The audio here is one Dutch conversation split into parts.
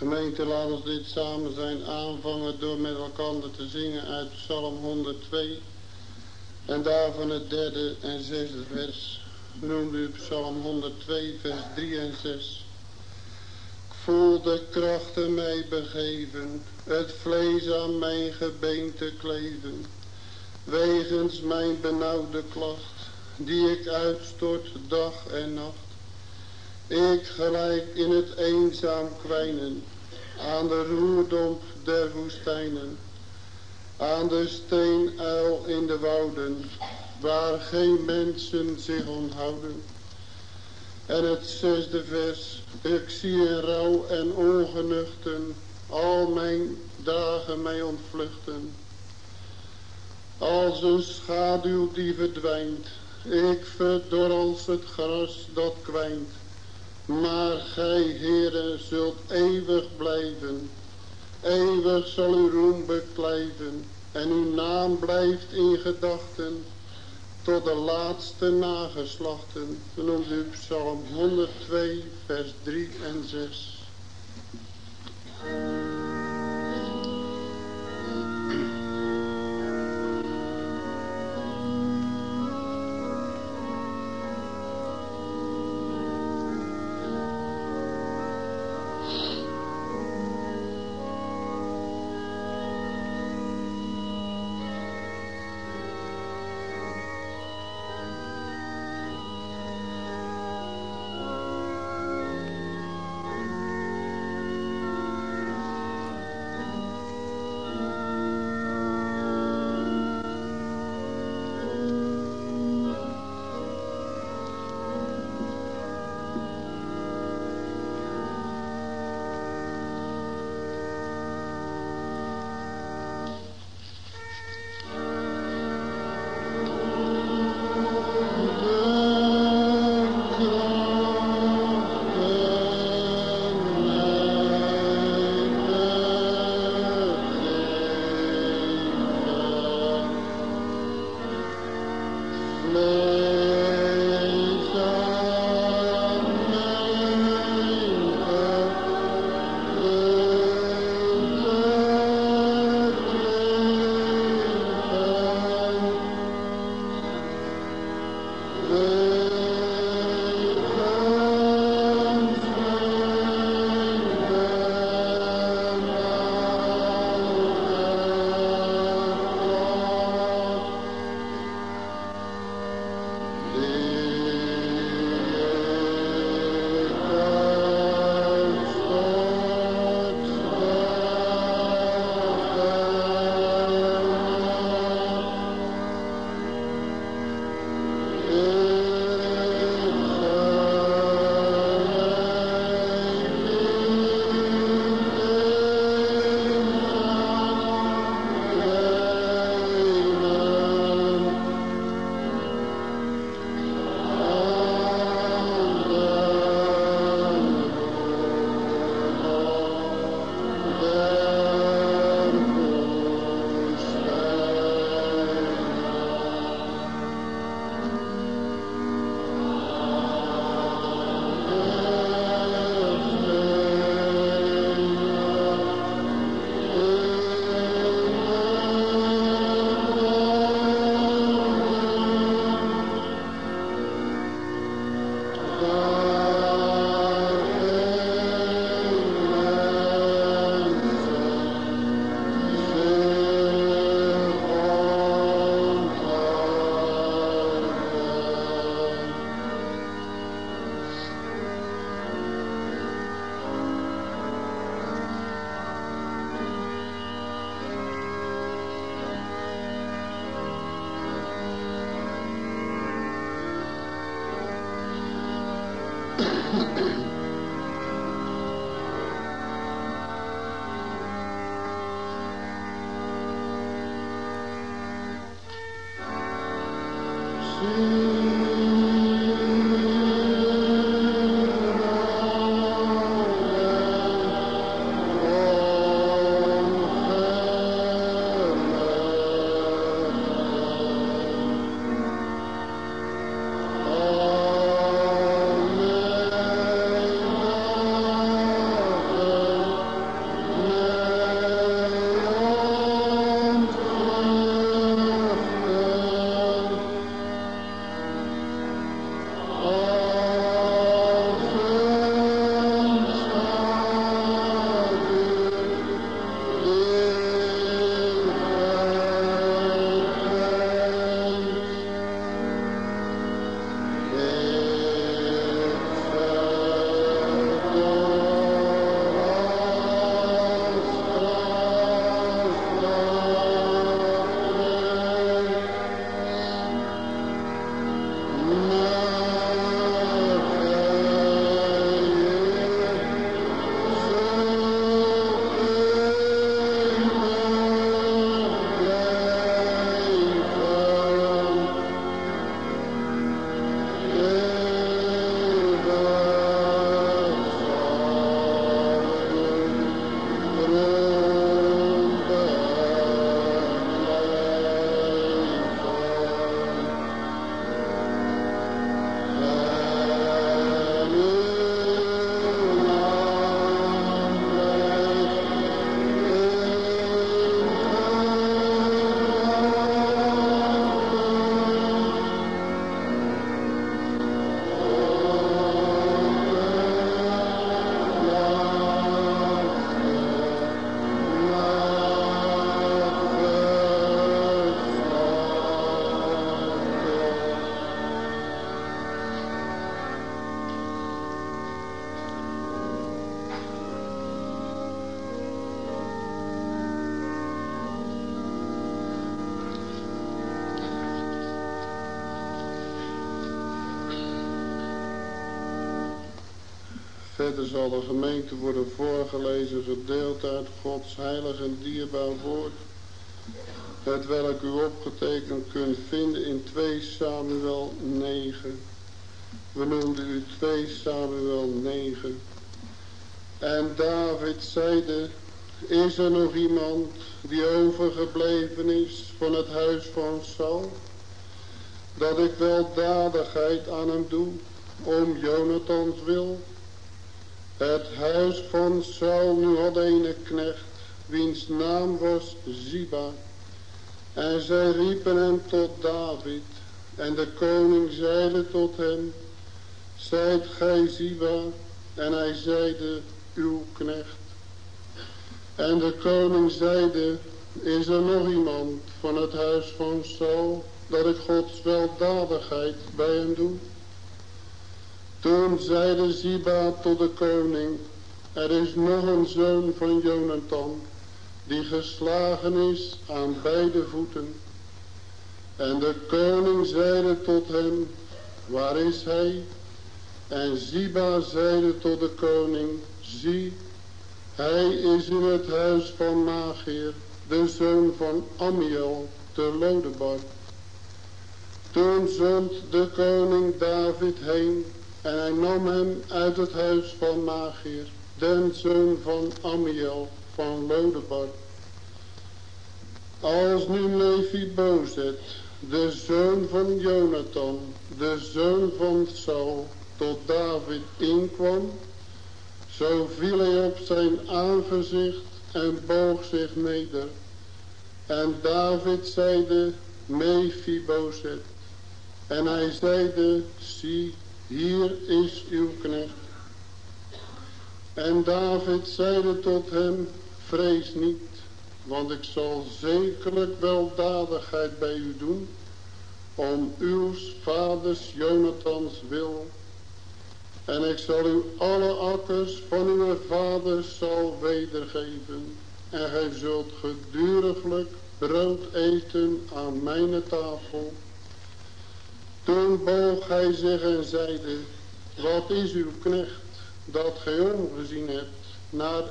Gemeente, laat ons dit samen zijn aanvangen door met elkaar te zingen uit Psalm 102. En daarvan het derde en zesde vers. Noemt u Psalm 102 vers 3 en 6. Ik voel de krachten mij begeven, het vlees aan mijn gebeente kleven. Wegens mijn benauwde klacht, die ik uitstort dag en nacht. Ik gelijk in het eenzaam kwijnen, aan de roerdomp der woestijnen, aan de steenuil in de wouden, waar geen mensen zich onthouden. En het zesde vers, ik zie in rouw en ongenuchten, al mijn dagen mij ontvluchten. Als een schaduw die verdwijnt, ik verdor als het gras dat kwijnt. Maar gij, Heere, zult eeuwig blijven. Eeuwig zal uw roem beklijven. En uw naam blijft in gedachten. Tot de laatste nageslachten. Noemt u Psalm 102, vers 3 en 6. Verder zal de gemeente worden voorgelezen gedeeld uit Gods heilig en dierbaar woord. Het welk u opgetekend kunt vinden in 2 Samuel 9. We noemden u 2 Samuel 9. En David zeide, is er nog iemand die overgebleven is van het huis van Saul? Dat ik wel dadigheid aan hem doe, om Jonathans wil. Het huis van Saul nu had een knecht, wiens naam was Ziba. En zij riepen hem tot David. En de koning zeide tot hem, Zijt gij Ziba? En hij zeide, uw knecht. En de koning zeide, is er nog iemand van het huis van Saul, dat ik Gods weldadigheid bij hem doe? Toen zeide Ziba tot de koning, er is nog een zoon van Jonathan, die geslagen is aan beide voeten. En de koning zeide tot hem, waar is hij? En Ziba zeide tot de koning, zie, hij is in het huis van Magier, de zoon van Amiel, te Lodebar. Toen zond de koning David heen en hij nam hem uit het huis van Magier, den zoon van Amiel van Lodebar. Als nu Mephibozet, de zoon van Jonathan, de zoon van Saul, tot David inkwam, zo viel hij op zijn aangezicht en boog zich neder. En David zeide, Mephibozet. En hij zeide, zie, hier is uw knecht. En David zeide tot hem, vrees niet, want ik zal zekerlijk weldadigheid bij u doen, om uw vaders Jonathans wil. En ik zal u alle akkers van uw vaders zal wedergeven. En gij zult geduriglijk brood eten aan mijn tafel. Toen boog hij zich en zeide, wat is uw knecht, dat gij omgezien hebt, naar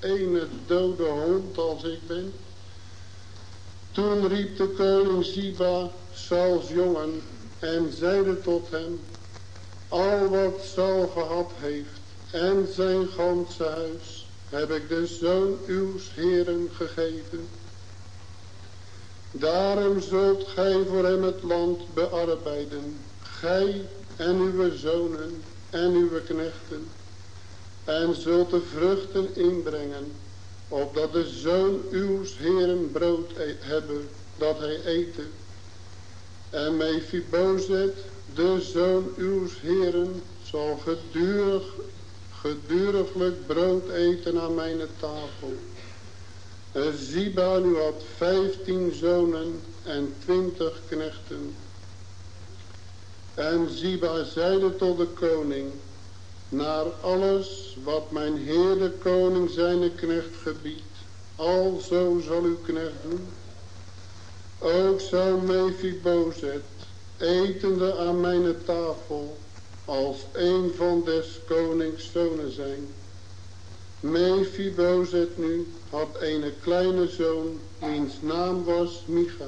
ene dode hond als ik ben? Toen riep de koning Siba, Sauls jongen, en zeide tot hem, al wat Saul gehad heeft, en zijn ganse huis, heb ik de zoon uws heren gegeven. Daarom zult gij voor hem het land bearbeiden, gij en uw zonen en uw knechten, en zult de vruchten inbrengen, opdat de zoon uws heren brood e- hebben, dat hij eten. En Mephibozet, de zoon uws heren, zal gedurig, geduriglijk brood eten aan mijn tafel. Ziba nu had vijftien zonen en twintig knechten. En Ziba zeide tot de koning, naar alles wat mijn heer de koning zijn knecht gebiedt, alzo zal uw knecht doen. Ook zou Mephibozet, etende aan mijn tafel, als een van des konings zonen zijn. Mephibozet nu had een kleine zoon, wiens naam was Micha.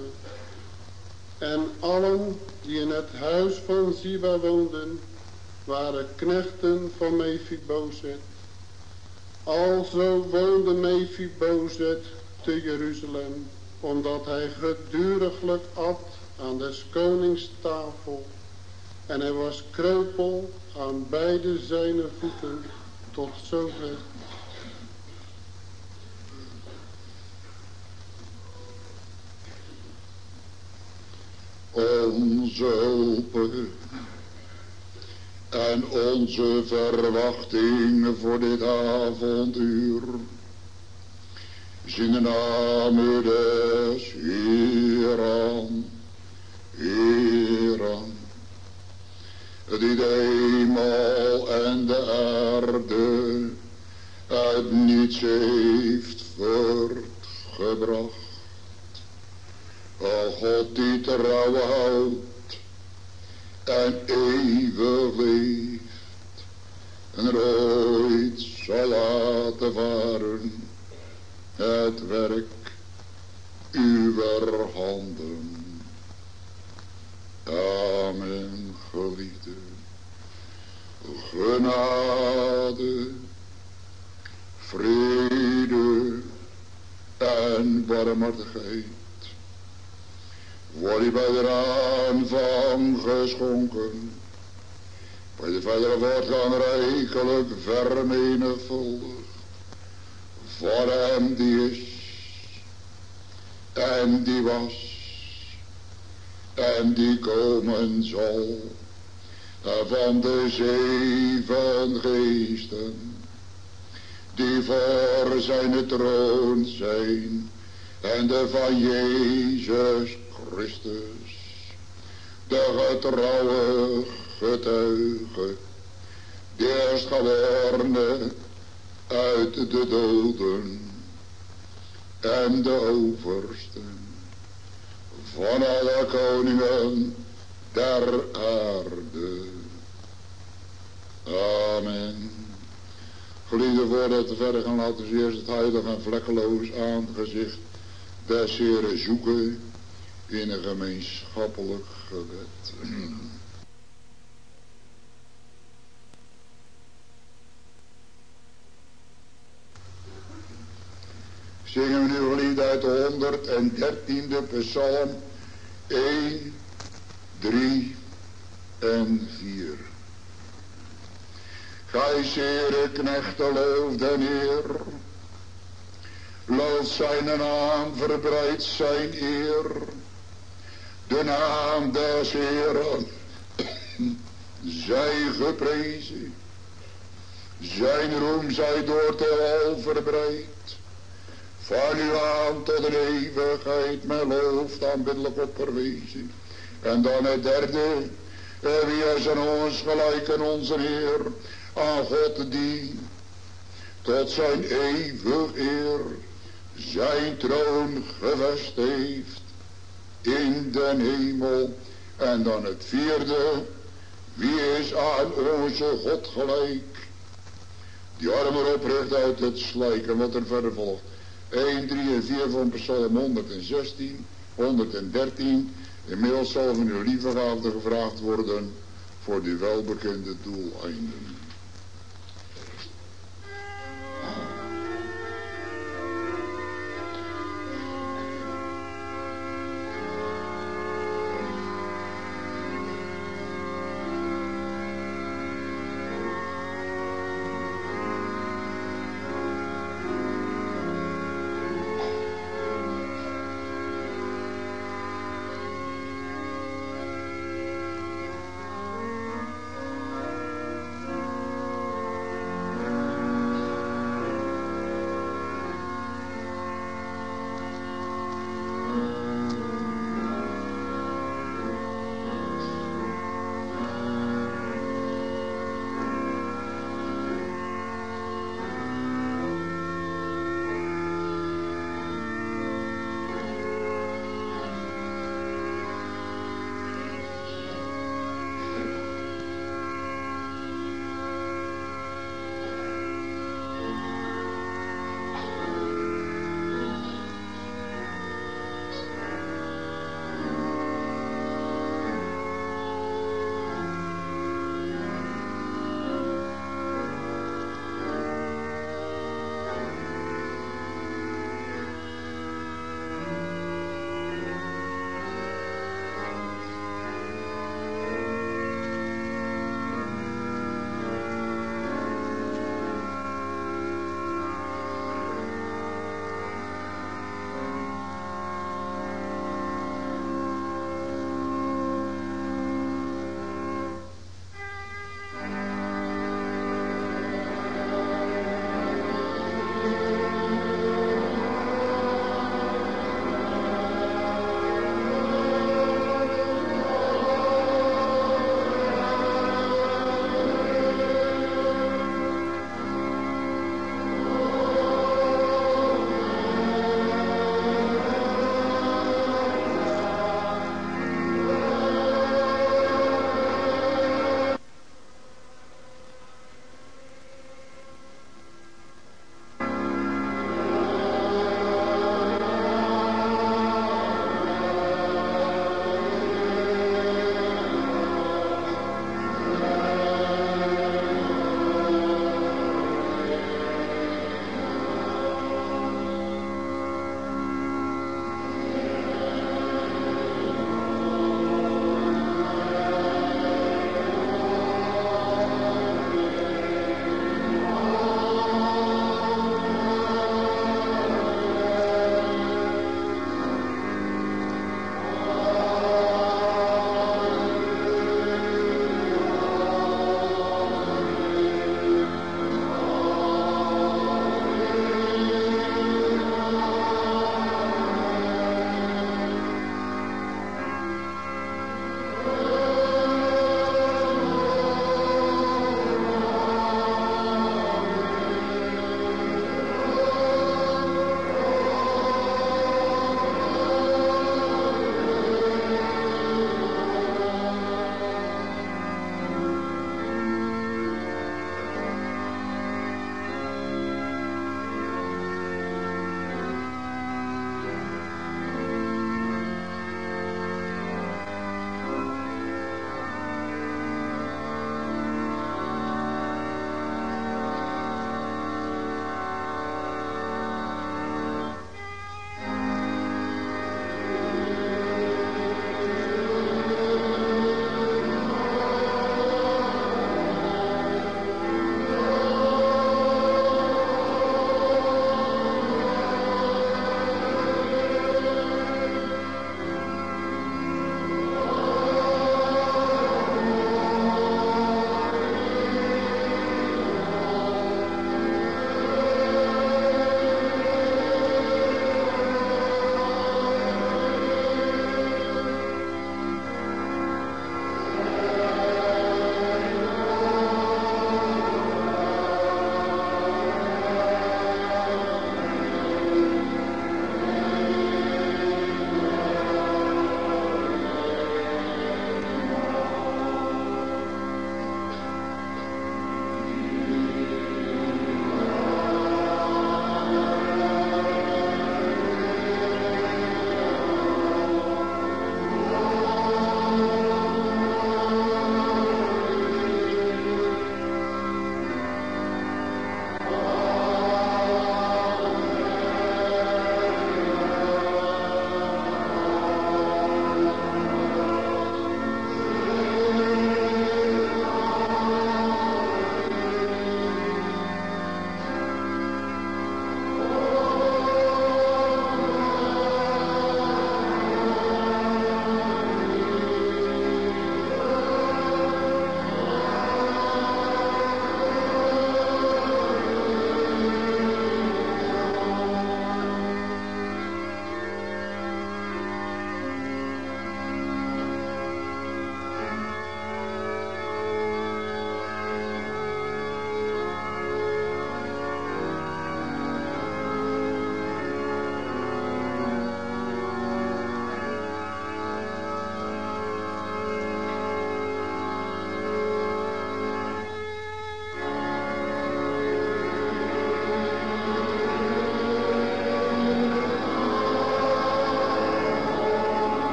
En allen die in het huis van Ziba woonden, waren knechten van Mephibozet. Alzo woonde Mephibozet te Jeruzalem, omdat hij geduriglijk at aan des konings tafel. En hij was kreupel aan beide zijn voeten tot zover. Onze hulp en onze verwachting voor dit avonduur. Zingen namen des Heeren, Heeren, die de hemel en de aarde uit niets heeft voortgebracht. O God die trouw houdt en eeuwig leeft en nooit te varen. Het werk uw handen. Amen, geliefde. Genade, vrede en barmhartigheid. Word je bij de aanvang geschonken. Bij de verdere voortgang rijkelijk vermenigvuldigd. Voor hem die is en die was en die komen zal van de zeven geesten die voor zijn troon zijn en de van Jezus Christus de getrouwe getuige eerstgeborene uit de doden en de oversten van alle koningen der aarde. Amen. Geliefde voordat we verder gaan laten we eerst het heilig en vlekkeloos aangezicht des Heren zoeken in een gemeenschappelijk gebed. Zingen we nu geliefd uit de 113e psalm 1, 3 en 4. Gij zere knechten loof den Heer. Loof zijn naam, verbreid zijn eer. De naam des Heeren zij geprezen. Zijn roem zij door te al verbreid. Van u aan tot de eeuwigheid mijn loof aanbiddelijk opperwezen. En dan het derde. Wie is aan ons gelijk aan onze Heer. Aan God die tot zijn eeuwig eer zijn troon gevest heeft in den hemel. En dan het vierde. Wie is aan onze God gelijk? Die armen opricht uit het slijken wat er verder volgt. 1, 3 en 4 van Psalm 116, 113. Inmiddels zal van uw lieve gevraagd worden voor die welbekende doeleinden.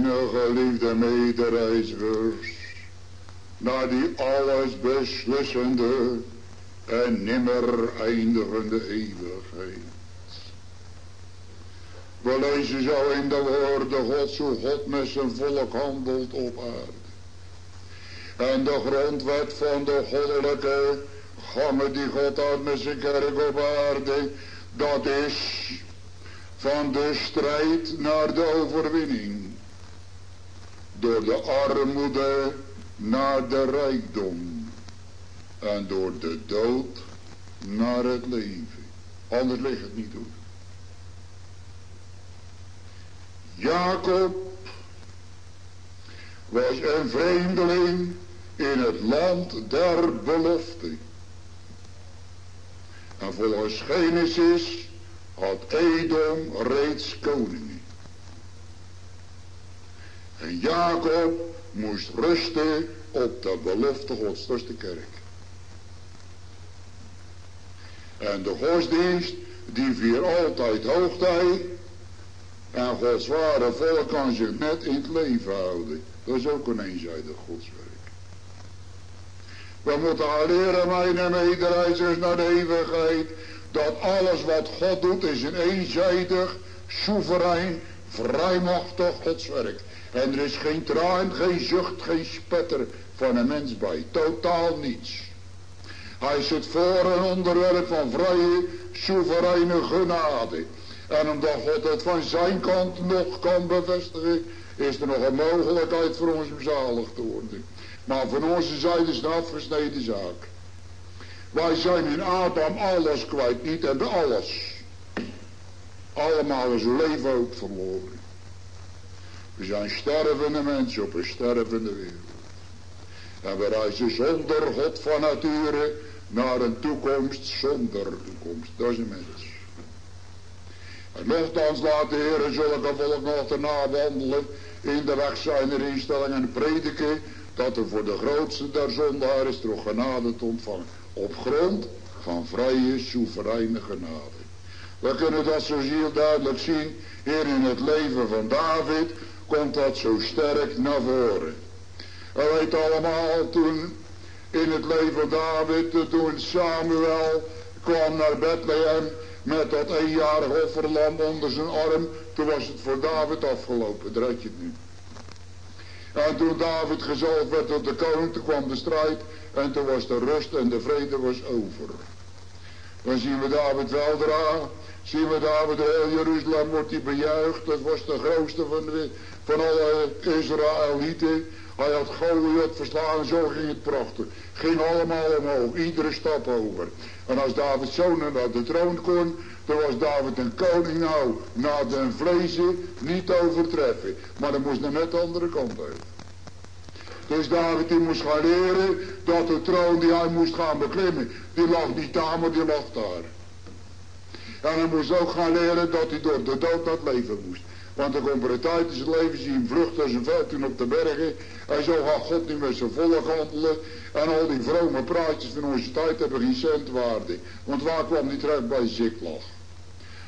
Mijn geliefde medereizigers, naar die alles beslissende en nimmer eindigende eeuwigheid. We lezen zo in de woorden God, zo God met zijn volk handelt op aarde. En de grondwet van de goddelijke gangen die God had met zijn kerk op aarde, dat is van de strijd naar de overwinning. De armoede naar de rijkdom. En door de dood naar het leven. Anders ligt het niet door. Jacob was een vreemdeling in het land der belofte. En volgens Genesis had Edom reeds koningen. En Jacob moest rusten op de belofte gods, dat is de kerk. En de godsdienst, die vier altijd hoogtij. En Gods ware volk kan zich net in het leven houden. Dat is ook een eenzijdig godswerk. We moeten al leren, mijn medereizigers, naar de eeuwigheid. Dat alles wat God doet is een eenzijdig, soeverein, vrijmachtig godswerk. En er is geen traan, geen zucht, geen spetter van een mens bij. Totaal niets. Hij zit voor een onderwerp van vrije, soevereine genade. En omdat God het van zijn kant nog kan bevestigen, is er nog een mogelijkheid voor ons om zalig te worden. Maar van onze zijde is het een afgesneden zaak. Wij zijn in Adam alles kwijt, niet hebben alles. Allemaal is leven ook verloren. We zijn stervende mensen op een stervende wereld. En we reizen zonder God van nature naar een toekomst zonder toekomst. Dat is een mens. En nogthans laat de zulke volk nog wandelen in de weg zijn instellingen en prediken dat er voor de grootste der zondaar is genade te ontvangen. Op grond van vrije, soevereine genade. We kunnen dat zo heel duidelijk zien. Hier in het leven van David komt dat zo sterk naar voren. We weten allemaal toen in het leven David, toen Samuel kwam naar Bethlehem met dat eenjarige offerlam onder zijn arm. Toen was het voor David afgelopen, daar je het nu. En toen David gezalfd werd tot de koning, toen kwam de strijd. En toen was de rust en de vrede was over. Dan zien we David weldra. Zien we David, heel Jeruzalem wordt hij bejuicht. Dat was de grootste van, de, van alle Israëlieten. Hij had Goliath verslagen, zo ging het prachtig. Ging allemaal omhoog, iedere stap over. En als David zo naar de troon kon, dan was David een koning nou, na de vlezen niet overtreffen. Maar dan moest naar net de andere kant uit. Dus David die moest gaan leren dat de troon die hij moest gaan beklimmen, die lag niet daar, maar die lag daar. En hij moest ook gaan leren dat hij door de dood dat leven moest. Want er komt er een tijd in zijn leven, zie hem vluchten als een veldje op de bergen. En zo gaat God niet met zijn volk handelen. En al die vrome praatjes van onze tijd hebben geen cent waarde. Want waar kwam hij terecht bij Ziklag?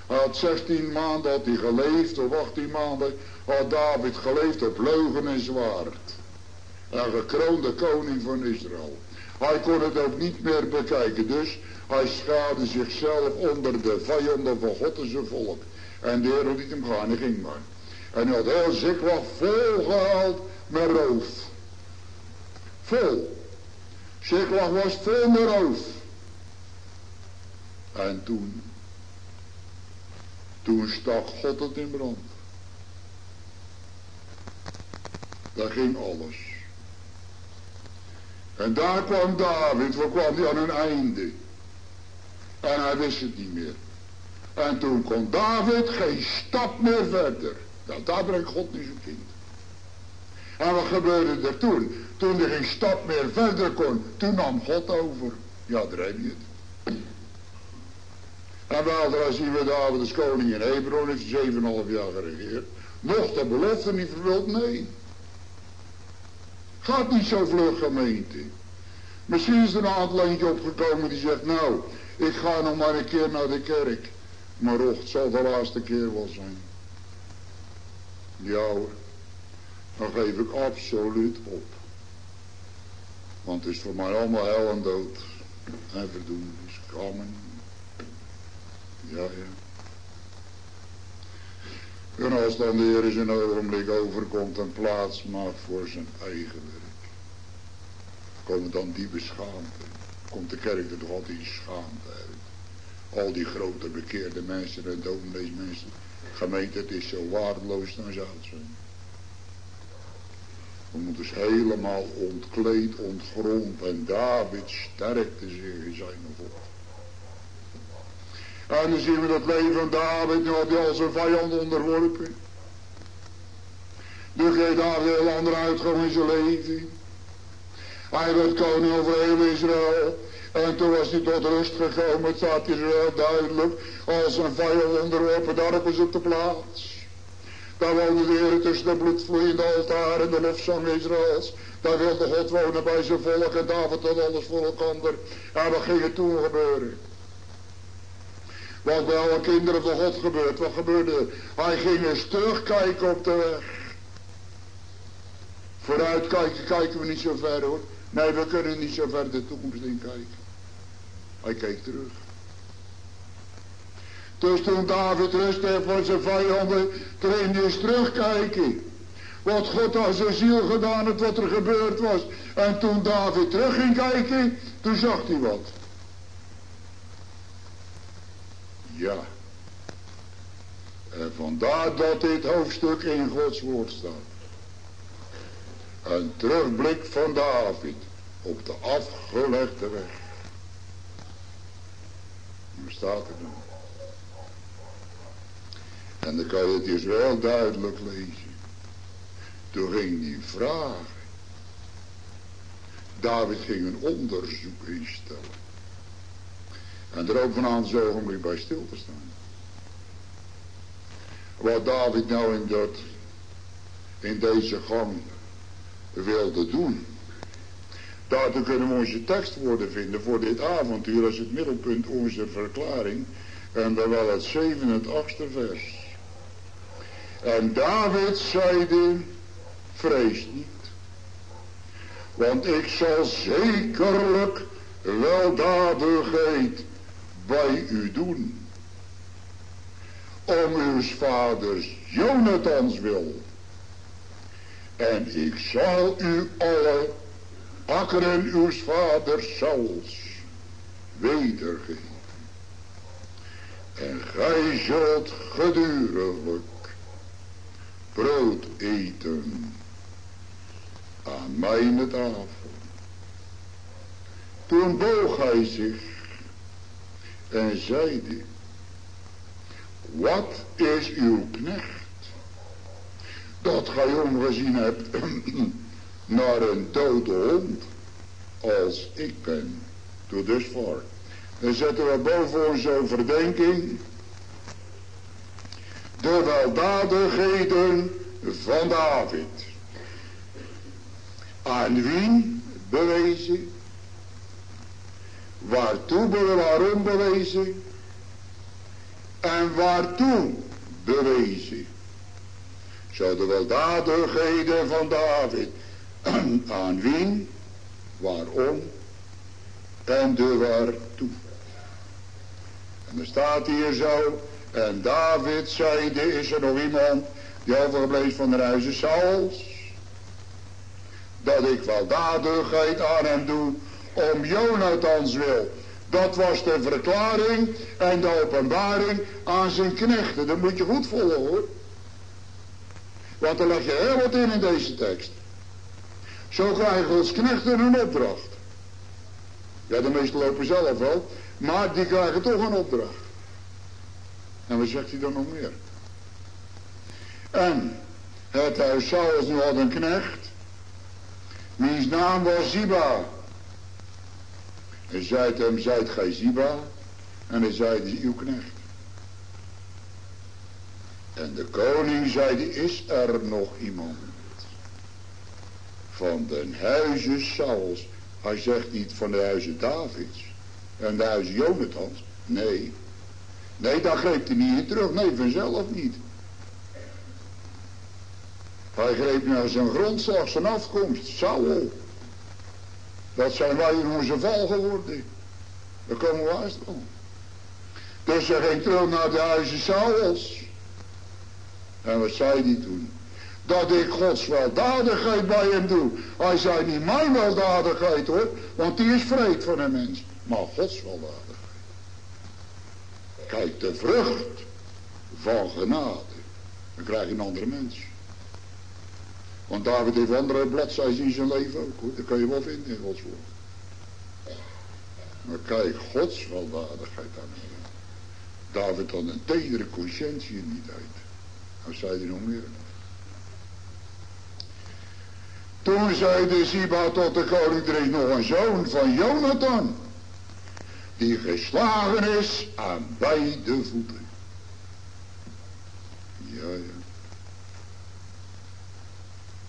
Hij had 16 maanden had hij geleefd, of 18 maanden had David geleefd op leugen en zwaard. Een gekroonde koning van Israël. Hij kon het ook niet meer bekijken, dus hij schade zichzelf onder de vijanden van God en zijn volk. En de Heer liet hem gaan, hij ging maar. En hij had heel Ziklag volgehaald met roof. Vol. Ziklag was vol met roof. En toen, toen stak God het in brand. Daar ging alles. En daar kwam David, waar kwam hij aan een einde. En hij wist het niet meer. En toen kon David geen stap meer verder. Nou, daar brengt God nu zijn kind. En wat gebeurde er toen? Toen hij geen stap meer verder kon, toen nam God over. Ja, daar heb je het. En weldra zien we David als koning in Hebron, heeft 7,5 jaar geregeerd. Nog de belofte niet vervuld? Nee. Gaat niet zo vlug gemeente. Misschien is er een aantal opgekomen die zegt, nou, ik ga nog maar een keer naar de kerk. Maar och, het zal de laatste keer wel zijn. Ja hoor. dan geef ik absoluut op. Want het is voor mij allemaal hel en dood. En verdoemenis. Amen. Ja, ja. En als dan de Heer in een ogenblik overkomt en plaats maakt voor zijn eigen werk. Komen dan die beschaamte. Komt de kerk er toch altijd die schaamte. Al die grote bekeerde mensen en mensen. Gemeente, het is zo waardeloos dan zou het zijn. We moeten dus helemaal ontkleed, ontgrond en David sterkte zich in zijn God. En dan zien we dat leven van David, nu had hij al zijn vijand onderworpen. Nu kreeg David heel ander uitgang in zijn leven. Hij werd koning over heel Israël. En toen was hij tot rust gekomen. Het staat hier duidelijk. Als een vijand onderworpen, was op de plaats. Daar woonde de Heer tussen de bloedvloeiende altaar en de lofzang Israëls. Daar wilde God wonen bij zijn volk en David had alles voor. En wat ging er toen gebeuren? Wat bij alle kinderen van God gebeurt. Wat gebeurde? Hij ging eens terugkijken op de weg. Vooruit kijken, kijken we niet zo ver hoor. Nee, we kunnen niet zo ver de toekomst in kijken. Hij keek terug. Dus toen David rust heeft van zijn vijanden, ging hij eens terugkijken. Wat God aan zijn ziel gedaan had, wat er gebeurd was. En toen David terug ging kijken, toen zag hij wat. Ja. En vandaar dat dit hoofdstuk in Gods woord staat. Een terugblik van David op de afgelegde weg. Hoe staat er dan? En dan kan je het dus wel duidelijk lezen. Toen ging die vragen. David ging een onderzoek instellen. En er ook van een ogenblik bij stil te staan. Wat David nou in, dat, in deze gang wilde doen. Daartoe kunnen we onze tekstwoorden vinden voor dit avontuur als het middelpunt onze verklaring. En dan wel het zevende en het achtste vers. En David zeide, vrees niet. Want ik zal zekerlijk weldadigheid bij u doen. Om uw vaders Jonathans wil. En ik zal u alle akkeren uw vaders Sauls wedergeven. En gij zult geduriglijk brood eten aan mijn tafel. Toen boog hij zich en zeide, wat is uw knecht? Dat gij omgezien hebt naar een dode hond, als ik ben. Doe dus voor. Dan zetten we boven onze overdenking de weldadigheden van David. Aan wie bewezen? Waartoe, waarom bewezen? En waartoe bewezen? Zo de weldadigheden van David. Aan wie? Waarom? En de waartoe. En er staat hier zo. En David zeide, is er nog iemand die overgebleven van de huizen Sauls? Dat ik weldadigheid aan hem doe om Jonathans wil. Dat was de verklaring en de openbaring aan zijn knechten. Dat moet je goed volgen hoor. Want er leg je heel wat in in deze tekst. Zo krijgen ons knechten een opdracht. Ja, de meesten lopen zelf wel. Maar die krijgen toch een opdracht. En wat zegt hij dan nog meer? En het huis Saul's nu had een knecht. Wiens naam was Ziba. En zei hem, zijt gij Ziba? En hij zei, uw knecht. En de koning zei, is er nog iemand? Van de huizen Sauls. Hij zegt niet van de huizen Davids. En de huizen Jonathans. Nee. Nee, daar greep hij niet in terug. Nee, vanzelf niet. Hij greep naar zijn grondslag, zijn afkomst, Saul. Dat zijn wij in onze val geworden. Daar komen we juist van. Dus hij ging terug naar de huizen Sauls. En wat zei hij toen? Dat ik Gods weldadigheid bij hem doe. Hij zei niet mijn weldadigheid hoor, want die is vreed van een mens. Maar Gods weldadigheid. Kijk, de vrucht van genade. Dan krijg je een andere mens. Want David heeft andere bladzijden in zijn leven ook hoor. Dat kan je wel vinden in Gods woord. Maar kijk, Gods weldadigheid aan hem. David had een tedere conscientie in die Nou zei hij nog meer. Toen zei de Ziba tot de koning, er is nog een zoon van Jonathan. Die geslagen is aan beide voeten. Ja, ja.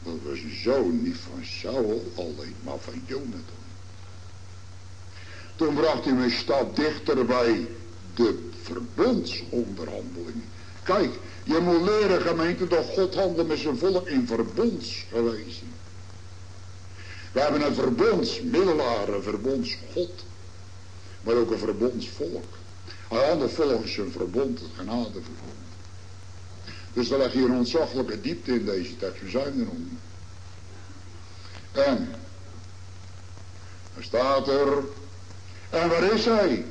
Dat was een zoon niet van Saul alleen, maar van Jonathan. Toen bracht hij mijn stad dichter bij de verbondsonderhandelingen. Kijk, je moet leren gemeente dat God handelt met zijn volk in verbondsgewezen. We hebben een verbondsmiddelaar, een verbondsgod. Maar ook een verbondsvolk. Hij handelt volgens zijn verbond, het genadeverbond. Dus we leggen hier een ontzaglijke diepte in deze tekst. We zijn er nog. En, er staat er, en waar is hij?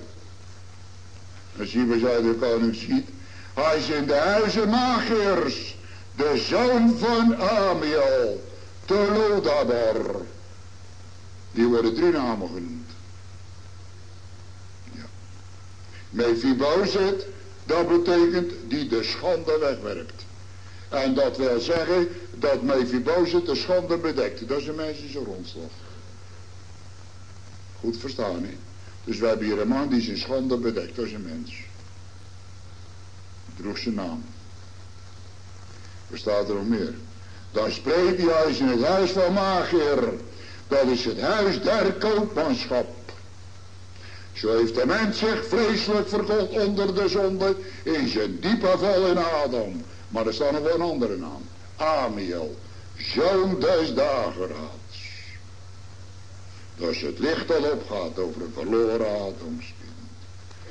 Dan zien we, zij de koning ziet, hij is in de huizen Magiers, de zoon van Amiel, te Lodabar. Die worden drie namen genoemd. Ja. Mephibozet, dat betekent die de schande wegwerpt. En dat wil zeggen dat Mephibozet de schande bedekt. Dat is een menselijke rondslag. Goed verstaan, hè? Dus we hebben hier een man die zijn schande bedekt. Dat is een mens. Droeg zijn naam. Er staat er nog meer. Dan spreekt hij huis in het huis van Magier. Dat is het huis der koopmanschap. Zo heeft de mens zich vreselijk verkocht onder de zonde in zijn diepe val in Adam. Maar er staat nog wel een andere naam. Amiel, zoon des dageraads. Dat het licht al opgaat over een verloren Adamskind.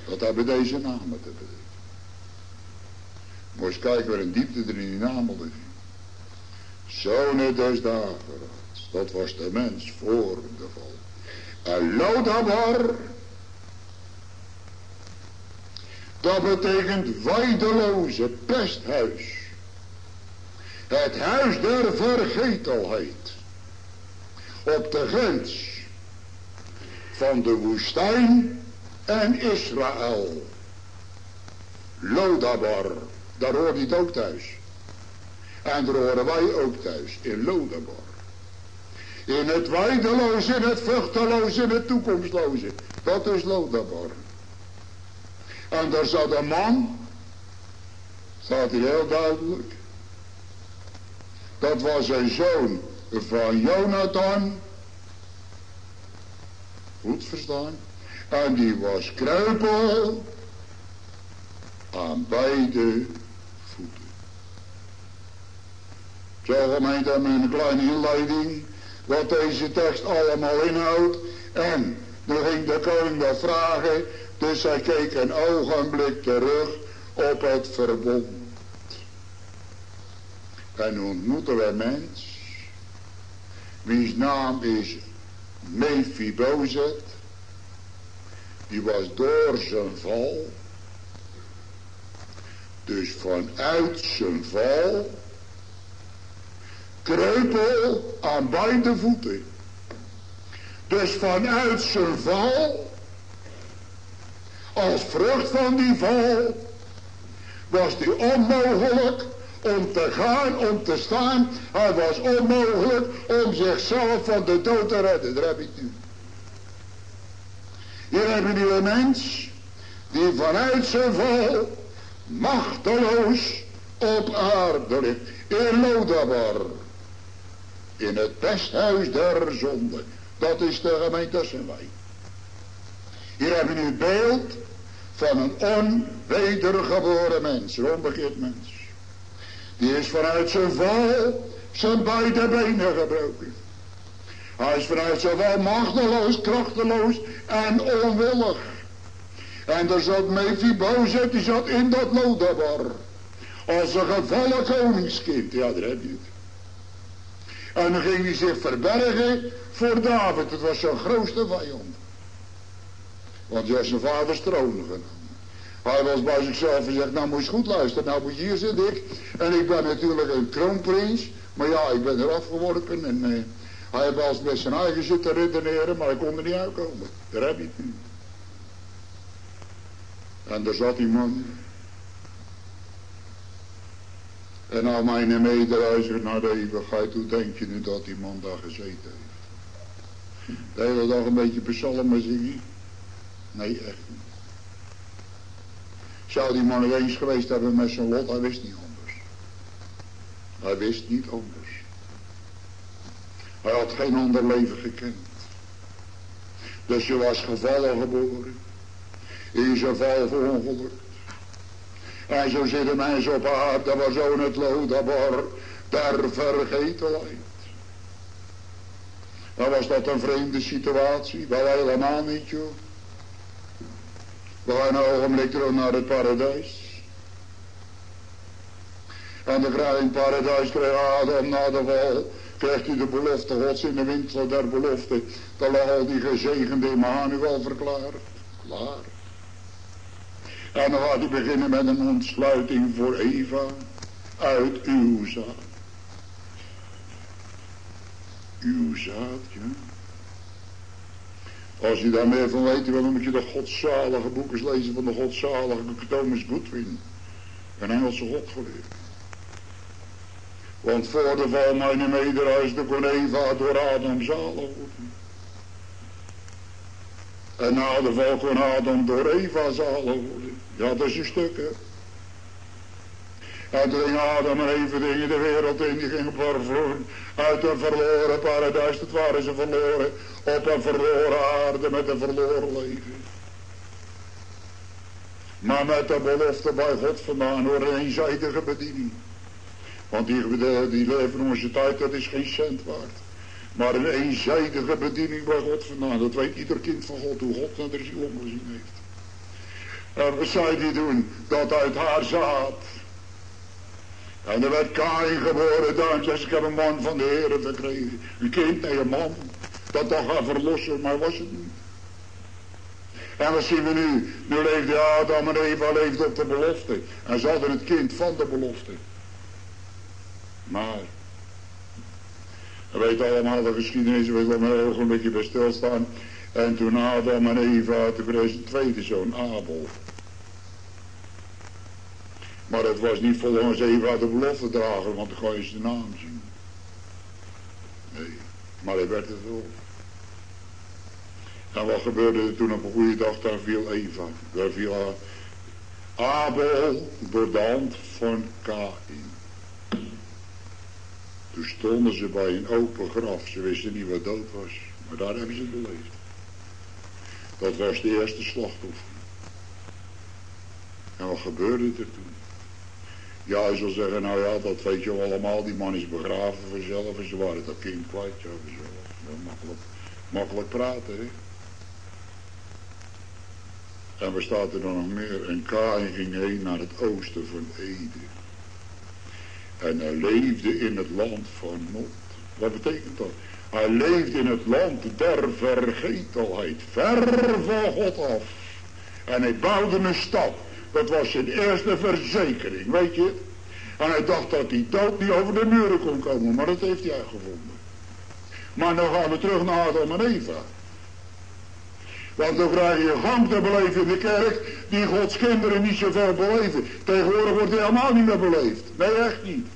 Dat hebben deze namen te betekenen. Eens kijken waar een diepte er in die namen ligt. Zonen des dageraads. Dat was de mens voor de val. En Lodabar Dat betekent weideloze pesthuis. Het huis der vergetelheid. Op de grens van de woestijn en Israël. Lodabar, daar hoort hij ook thuis. En daar horen wij ook thuis, in Lodabar. In het weideloze, in het vruchteloze, in het toekomstloze. Dat is Lodabar. En daar zat een man, staat hier heel duidelijk. Dat was een zoon van Jonathan. Goed verstaan. En die was kruipel aan beide voeten. Zo gemeente met een kleine inleiding. Wat deze tekst allemaal inhoudt. En dan ging de koning dat vragen. Dus hij keek een ogenblik terug op het verbond. En ontmoeten we een mens, wiens naam is Mephibozet. Die was door zijn val, dus vanuit zijn val, kreupel aan beide voeten. Dus vanuit zijn val als vrucht van die val was die onmogelijk om te gaan, om te staan. Hij was onmogelijk om zichzelf van de dood te redden. Daar heb ik nu. Hier hebben we een mens die vanuit zijn val machteloos op aarde ligt. In Lodabar. In het pesthuis der zonde. Dat is de gemeente, dat zijn wij. Hier hebben we nu beeld van een onwedergeboren mens, een onbekeerd mens. Die is vanuit zijn val zijn beide benen gebroken. Hij is vanuit zowel machteloos, krachteloos en onwillig. En er zat Mephibozet, die zat in dat Lodabar. Als een gevallen koningskind. Ja, daar heb je. En dan ging hij zich verbergen voor David. Het was zijn grootste vijand. Want hij had zijn vaders troon genomen. Hij was bij zichzelf en zegt, nou moet je goed luisteren. Nou moet je hier zit ik. En ik ben natuurlijk een kroonprins. Maar ja, ik ben er afgeworpen. En uh, hij wel met zijn eigen zitten redeneren. Maar hij kon er niet uitkomen. Daar heb je het. En daar zat die man. En al mijn medereiziger naar de eeuwigheid, hoe denk je nu dat die man daar gezeten heeft? De hele dag een beetje psalmen zingen? Nee, echt niet. Zou die man eens geweest hebben met zijn lot, hij wist niet anders. Hij wist niet anders. Hij had geen ander leven gekend. Dus je was gevallen geboren. In zijn val verongelukt. En zo zitten mensen op aarde, was zo het lodabar der vergetelheid. Dan was dat een vreemde situatie, wel helemaal niet joh. We gaan een ogenblik terug naar het paradijs. En dan krijg in het paradijs kreeg Adam na de val, krijgt hij de belofte gods in de winkel der belofte. Dan al die gezegende Emmanuel verklaard. Klaar. En dan gaat hij beginnen met een ontsluiting voor Eva uit uw zaad. Uw zaad, ja. Als je daar meer van weet, dan moet je de godzalige boeken lezen van de godzalige Thomas Goodwin. Een Engelse godgeleerde. Want voor de val mijn mederhuis de kon Eva door Adam zalig worden. En na de val kon Adam door Eva zalig worden. Ja, dat is een stuk, hè. En toen ging Adam en dingen de wereld in, die gingen verloren, uit een verloren paradijs, dat waren ze verloren, op een verloren aarde met een verloren leven. Maar met de belofte bij God vandaan door een eenzijdige bediening. Want die, die leven onze tijd, dat is geen cent waard. Maar een eenzijdige bediening bij God vandaan. Dat weet ieder kind van God hoe God naar de ziel omgezien heeft. En wat zou die doen? Dat uit haar zaad. En er werd Kain geboren. Dan zegt ik heb een man van de Heer verkregen. Een kind, nee een man. Dat toch gaat verlossen, maar was het niet. En wat zien we nu? Nu leefde Adam en Eva leefde op de belofte. En ze hadden het kind van de belofte. Maar we weten allemaal de geschiedenis, we willen een ogenblikje bij stilstaan. En toen Adam en Eva, toen zijn tweede zoon, Abel. Maar het was niet volgens Eva de belofte drager, want dan ga je zijn naam zien. Nee, maar hij werd het wel. En wat gebeurde er toen op een goede dag? Daar viel Eva. Daar viel Abel door de hand van Kain. Toen stonden ze bij een open graf. Ze wisten niet wat dood was. Maar daar hebben ze het beleefd. Dat was de eerste slachtoffer. En wat gebeurde er toen? Ja, hij zal zeggen, nou ja, dat weet je allemaal. Die man is begraven vanzelf. En ze waren dat kind kwijt. Ja, vanzelf. makkelijk, praten, hè. En we staat er dan nog meer. En Kain ging heen naar het oosten van Ede. En hij leefde in het land van Not. Wat betekent dat? Hij leefde in het land der vergetelheid. Ver van God af. En hij bouwde een stad. Dat was zijn eerste verzekering, weet je. En hij dacht dat die dood niet over de muren kon komen. Maar dat heeft hij gevonden. Maar dan gaan we terug naar Adam en Eva. Want dan krijg je gang te beleven in de kerk die Gods kinderen niet zoveel beleven. Tegenwoordig wordt hij helemaal niet meer beleefd. Nee, echt niet.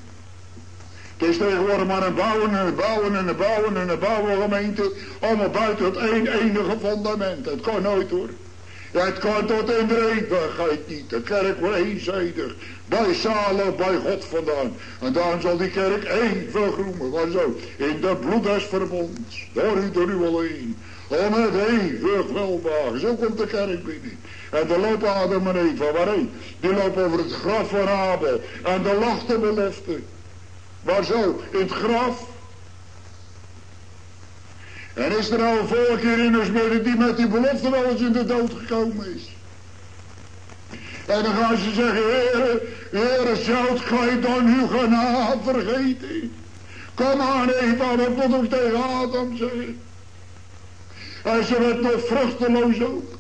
Het is tegenwoordig maar een bouwen en een bouwen en een bouwen en een bouwen gemeente. Allemaal buiten het één enige fundament. Het kan nooit hoor. Het kan tot in de eeuwigheid niet. De kerk wordt eenzijdig. Bij Salem, bij God vandaan. En daarom zal die kerk eeuwig roemen. Waar zo? In de bloed des verbonds. Door u, door u alleen. Om het eeuwig. Zo komt de kerk binnen. En de lopen Adam en Eva. Waarheen? Die lopen over het graf van Abel. En de lacht de belofte. Waar zo? In het graf. En is er al een volk in ons midden die met die belofte wel eens in de dood gekomen is? En dan gaan ze zeggen, Heere, zout kan je dan nu genade vergeten? Kom aan Eva, wat moet ik tegen Adam zeggen? En ze werd nog vruchteloos ook.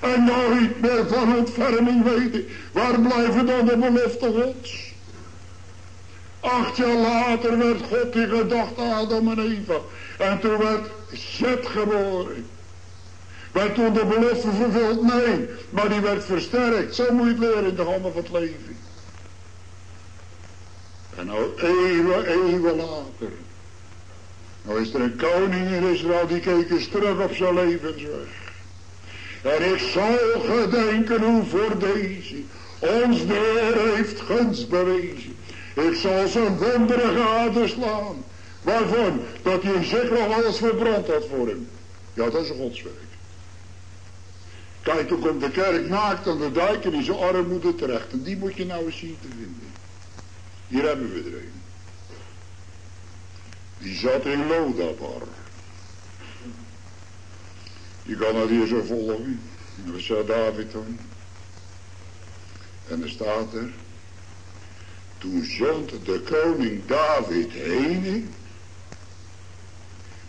En nooit meer van ontferming weten. Waar blijven dan de belofte gods? Acht jaar later werd God die gedacht Adam en Eva. En toen werd Zet geboren. Werd toen de belofte vervuld? Nee, maar die werd versterkt. Zo moet je het leren in de handen van het leven. En nou eeuwen, eeuwen later. Nou is er een koning in Israël die keek eens terug op zijn levensweg. En ik zal gedenken hoe voor deze ons de Heer heeft gunst bewezen. Ik zal zijn wonderen gadeslaan. Waarvan? Dat hij zeker al alles verbrand had voor hem. Ja, dat is een godswerk. Kijk, toen komt de kerk naakt aan de dijk en in zijn armoede terecht. En die moet je nou eens zien te vinden. Hier hebben we er een. Die zat in Lodabar. Je kan het hier zo volgen. En wat zei David? En er staat er. Toen zond de koning David heen.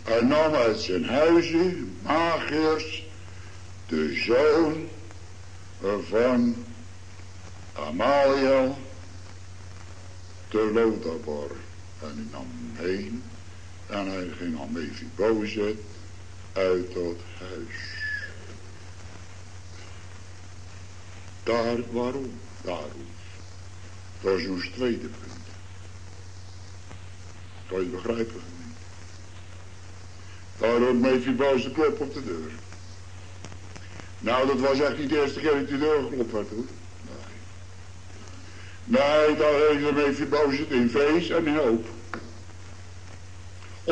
En nam uit zijn huizen Magiers, de zoon van Amaliel, te Lodabar. En hij nam hem heen en hij ging aan Mephibozet uit dat huis. Daar, waarom? Daarom. Dat is ons tweede punt. Kan je begrijpen? Daar hoort Mephibozet klop op de deur. Nou, dat was echt niet de eerste keer dat die deur geklopt werd hoor. Nee. Daar heeft Mephibozet in feest en in hoop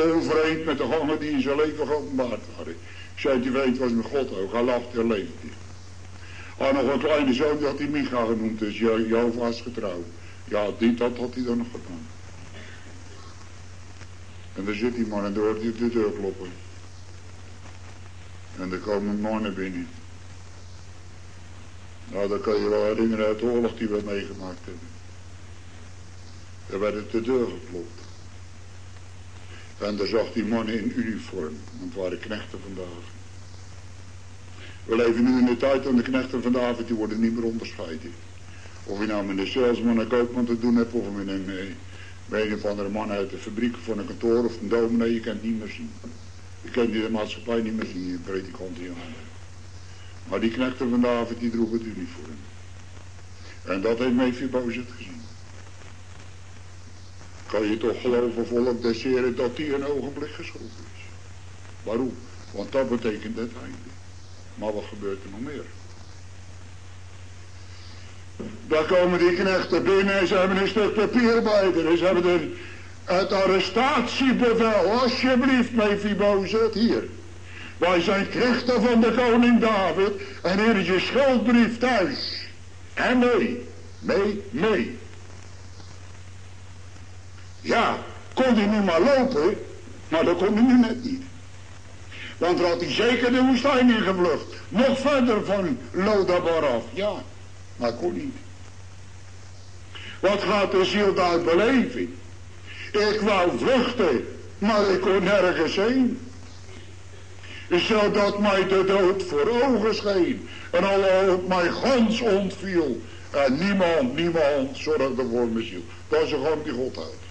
onvreemd met de gangen die in zijn leven geopenbaard waren. Zei, die weet was met God ook, hij lacht en leeft hij. Ah, nog een kleine zoon, die had hij Micha genoemd, dus Jo was getrouwd. Ja, dit, dat had hij dan nog gedaan. En daar zit die man en daar hoort hij op de deur kloppen. En er komen mannen binnen. Nou, dat kan je wel herinneren uit de oorlog die we meegemaakt hebben. Er werd op de deur geklopt. En daar zag die mannen in uniform, want het waren knechten van. We leven nu in de tijd van de knechten van die worden niet meer onderscheiden. Of je nou met een salesman, een koopman te doen hebt, of met een, eh, een of andere man uit de fabriek van een kantoor of een dominee, je kan het niet meer zien. Je die de maatschappij niet meer zien, predikant aan. Maar die knechten van David, die droegen het uniform. En dat heeft Mephibozet gezien. Kan je toch geloven, volk des Heren, dat die een ogenblik geschrokken is. Waarom? Want dat betekent het einde. Maar wat gebeurt er nog meer? Daar komen die knechten binnen en ze hebben een stuk papier bij er. Ze hebben er het arrestatiebevel, alsjeblieft, Mephibozet, hier. Wij zijn knechten van de koning David en hier is je schuldbrief thuis. En mee, mee, mee. Ja, kon hij nu maar lopen, maar dat kon hij nu net niet. Want dan had hij zeker de woestijn ingevlucht. Nog verder van Lodabar af. Ja, maar kon niet. Wat gaat de ziel daar beleven? Ik wou vluchten, maar ik kon nergens heen. Zodat mij de dood voor ogen scheen. En al op mij gans ontviel. En niemand, niemand zorgde voor mijn ziel. Dat is gewoon die godheid.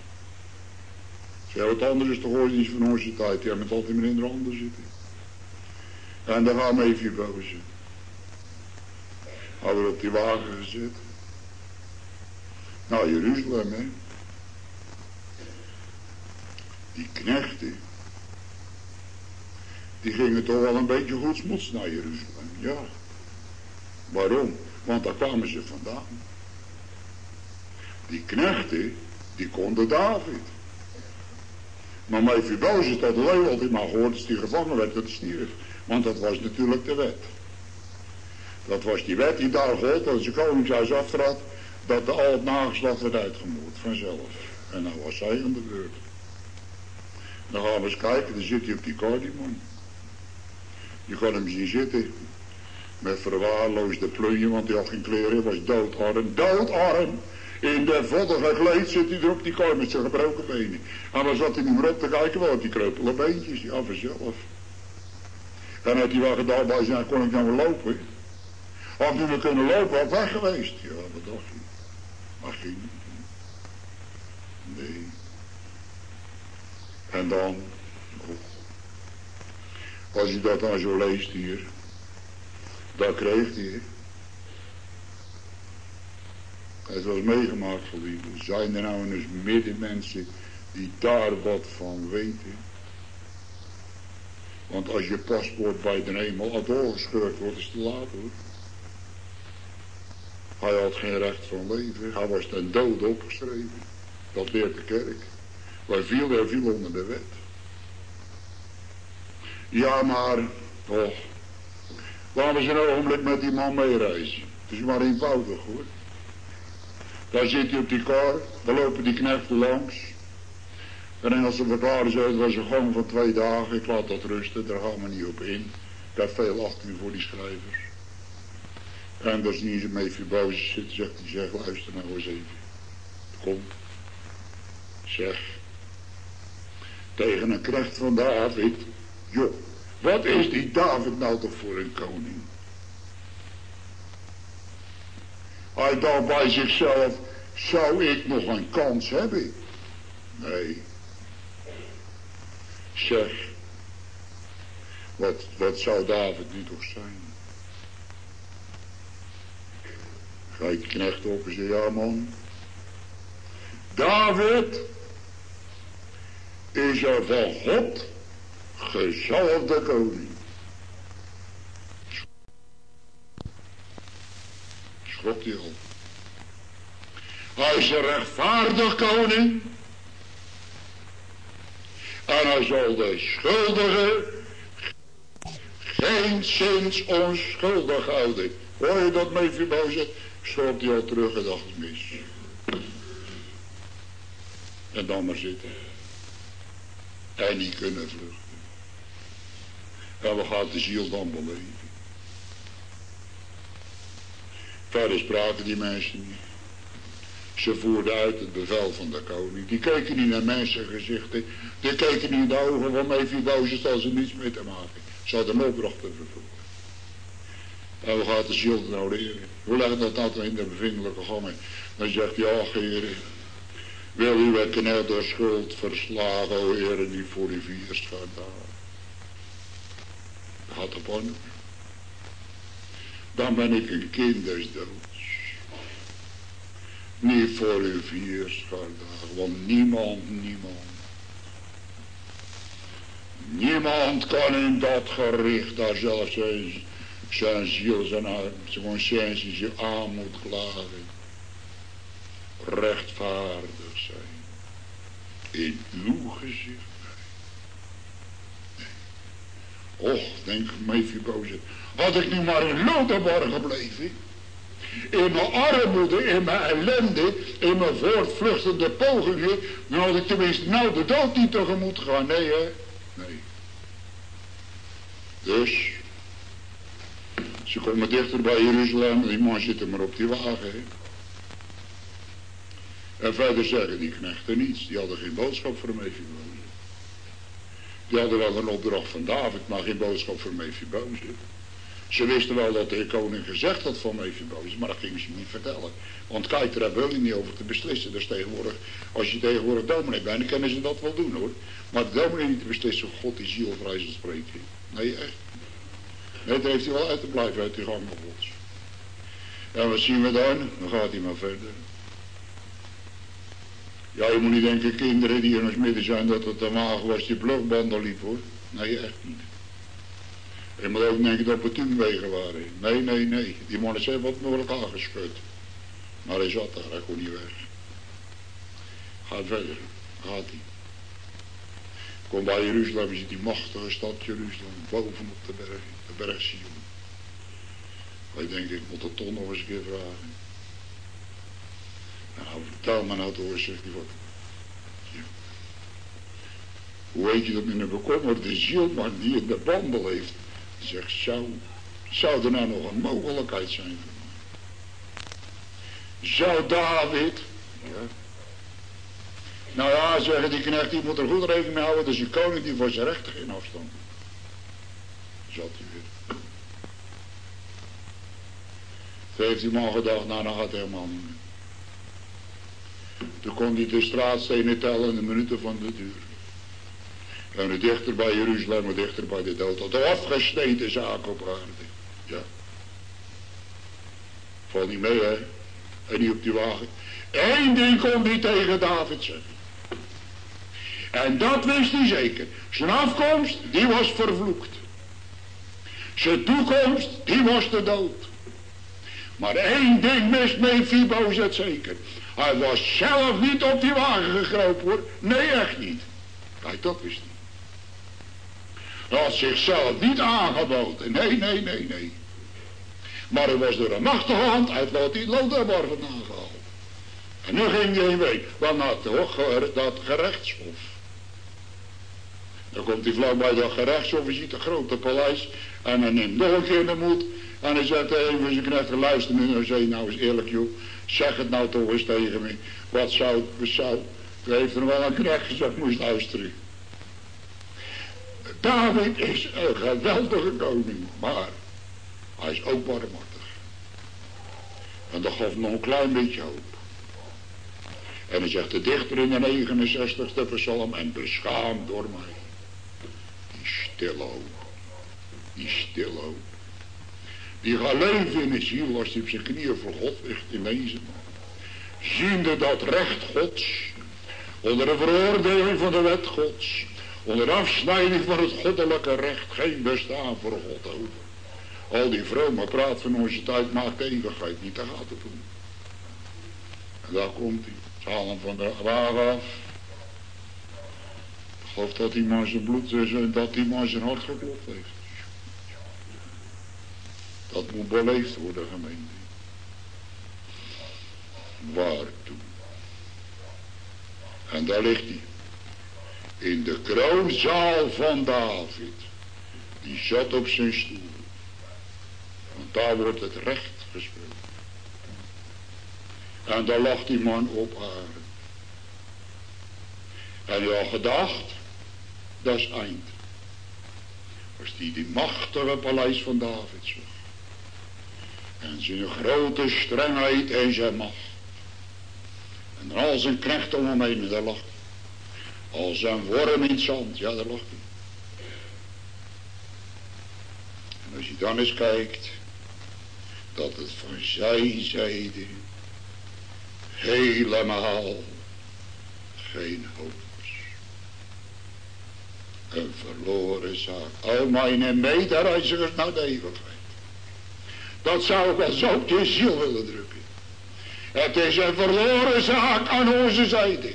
Ja, wat anders is toch ooit iets van onze tijd. Ja, met altijd meer in de handen zitten. En dan gaan we even boven Hadden we op die wagen gezet. Nou, Jeruzalem, hè. Die knechten. Die gingen toch wel een beetje goedsmoeds naar Jeruzalem. Ja. Waarom? Want daar kwamen ze vandaan. Die knechten, die konden David. Maar Mephibosheth had alleen altijd maar gehoord als hij gevangen werd, dat stierf. Want dat was natuurlijk de wet. Dat was die wet die daar gold, als de koningshuis aftrad, dat de al het nageslacht werd uitgemoord, vanzelf. En nou was zij aan de beurt. Dan gaan we eens kijken, dan zit hij op die kar, die man. Je kan hem zien zitten. Met verwaarloosde plunje, want hij had geen kleren, was doodarm, doodarm. In de voddige gekleed zit hij er op die kar met zijn gebroken benen. En dan zat hij niet meer op te kijken, want die kreupele beentjes, ja vanzelf. En had hij wel gedaan bij zijn, kon ik nou weer lopen. Had hij weer kunnen lopen, had weg geweest. Ja, wat dacht je? Maar Nee. En dan, als je dat dan zo leest hier, dan kreeg hij. Het was meegemaakt, geliefde. Zijn er nou eens midden mensen die daar wat van weten? Want als je paspoort bij de hemel al doorgescheurd wordt, is het te laat hoor. Hij had geen recht van leven. Hij was ten dood opgeschreven. Dat leert de kerk. Wij viel, hij viel onder de wet. Ja, maar, oh, laten we een ogenblik met die man meereizen. Het is maar eenvoudig hoor. Daar zit hij op die kar, dan lopen die knechten langs. En als ze verklaren ze, het was een gang van twee dagen, ik laat dat rusten, daar gaan we niet op in. Ik heb veel achting voor die schrijvers. En daar zien ze mee verbozen zitten, zegt hij, zeg, luister nou eens even. Kom, zeg, tegen een kracht van David, joh, wat is die David nou toch voor een koning? Hij dacht bij zichzelf, zou ik nog een kans hebben? Nee. Zeg, wat, wat zou David nu toch zijn? Ga de knecht op zeg, ja man. David is er van God gezalfde koning. Schrok hij al. Hij is een rechtvaardig koning. En hij zal de schuldigen geen zins onschuldig houden. Hoor je dat mee, Fiboze? Schrok hij al terug en dacht mis. En dan maar zitten. En niet kunnen vluchten. En we gaat de ziel dan beleven? Verder spraken die mensen niet. Ze voerden uit het bevel van de koning. Die keken niet naar mensengezichten. Die keken niet in de ogen van Mephibosheth als ze niets mee te maken. Ze hadden een opdracht te. En we gaan de ziel nou leren. We leggen dat altijd in de bevindelijke gangen. Dan zegt hij, ach wil u het knecht door schuld verslagen, o heren, die voor uw viers gaat daar. Gaat op anders. Dan ben ik een kind des doods. Niet voor uw gaat daar, want niemand, niemand. Niemand kan in dat gericht daar zelfs zijn, zijn ziel, zijn, zijn conscientie zich aan moet klagen. Rechtvaardig zijn. In uw gezicht. Nee. Och, denk Mephibozet. Had ik nu maar in Lodebar gebleven. In mijn armoede, in mijn ellende, in mijn voortvluchtende pogingen. Dan had ik tenminste nou de dood niet tegemoet gaan. Nee hè. Nee. Dus. Ze komen dichter bij Jeruzalem. Die man zit er maar op die wagen. Hè. En verder zeggen die knechten niets. Die hadden geen boodschap voor Mephibozet. Die hadden wel een opdracht van David, maar geen boodschap voor Mephibozet. Ze wisten wel dat de koning gezegd had van Mephibozet, maar dat gingen ze niet vertellen. Want kijk, daar hebben we niet over te beslissen. Dus tegenwoordig, als je tegenwoordig dominee bent, dan kunnen ze dat wel doen hoor. Maar de dominee niet te beslissen of God die ziel vrij zal spreken. Nee, echt. Dat heeft hij wel uit te blijven uit die gang van Gods. En wat zien we dan? Dan gaat hij maar verder. Ja, je moet niet denken, kinderen die in ons midden zijn, dat het de wagen was die vluchtbanden liep hoor. Nee, echt niet. Je moet ook denken dat we tuinwegen waren. Nee, nee, nee. Die mannen zijn wat mogelijk aangeschud. Maar hij zat daar, hij kon niet weg. Gaat verder, gaat hij. Kom bij Jeruzalem, ziet die machtige stad Jeruzalem, bovenop de berg, de berg Sion. Wij denken, ik moet het toch nog eens een keer vragen. Nou, vertel me nou eens, zegt hij, wat, Hoe weet je dat in een bekommerde zielman die in de wandel heeft, zegt, zou, zou er nou nog een mogelijkheid zijn voor mij? Zou David, ja, nou ja, zeggen die knecht, die moet er goed rekening mee houden, dus die koning die voor zijn rechter geen afstand. Zat hij weer. Toen heeft die man gedacht, nou dan gaat hij helemaal niet meer. Toen kon hij de straatstenen tellen in de minuten van de duur. En hoe dichter bij Jeruzalem, hoe dichter bij de dood. De afgesneden zaak op aarde. Ja. Val niet mee, hè? En niet op die wagen. Eén ding kon hij tegen David zeggen. En dat wist hij zeker. Zijn afkomst, die was vervloekt. Zijn toekomst, die was de dood. Maar één ding mist het zeker. Hij was zelf niet op die wagen gekropen hoor. Nee, echt niet. Kijk, dat wist hij. Hij had zichzelf niet aangeboden. Nee, nee, nee, nee. Maar hij was door een machtige hand uit wat die Lodabar vandaan gehaald. En nu ging hij mee. Want had toch dat gerechtshof. Dan komt hij dat gerechtshof, je ziet een grote paleis. En hij neemt nog een keer de moed. En hij zegt even zijn knecht, luister nu, zei nou eens eerlijk joh. Zeg het nou toch eens tegen me. Wat zou, wat zou. Toen heeft er wel een knecht gezegd, moest luisteren. David is een geweldige koning, maar hij is ook barmhartig. En dat gaf nog een klein beetje hoop. En hij zegt de dichter in de 69ste psalm, en beschaamd door mij. Hoop. Die stille hoop. Die gaat leven in de ziel als hij op zijn knieën voor God ligt in deze. Ziende dat recht Gods, onder de veroordeling van de wet Gods, onder afsnijding van het goddelijke recht, geen bestaan voor God over. Al die vrome praat van onze tijd maakt eeuwigheid niet, gaat het om. En daar komt hij, Zalm van de wagen af. Geloof dat die man zijn bloed, dat die man zijn hart geklopt heeft. Dat moet beleefd worden, gemeente. Waartoe? En daar ligt hij. In de kroonzaal van David. Die zat op zijn stoel. Want daar wordt het recht gesproken. En daar lag die man op aarde. En je al gedacht, dat is eind. Als die die machtige paleis van David zag. En zijn grote strengheid en zijn macht. En al zijn knechten om hem heen, daar lag Als een worm in het zand, ja daar lag hij. En als je dan eens kijkt, dat het van zijn zijde helemaal geen hoop. Een verloren zaak. Al mijn medereizigers naar de eeuwigheid. Dat zou ik wel zo op je ziel willen drukken. Het is een verloren zaak aan onze zijde.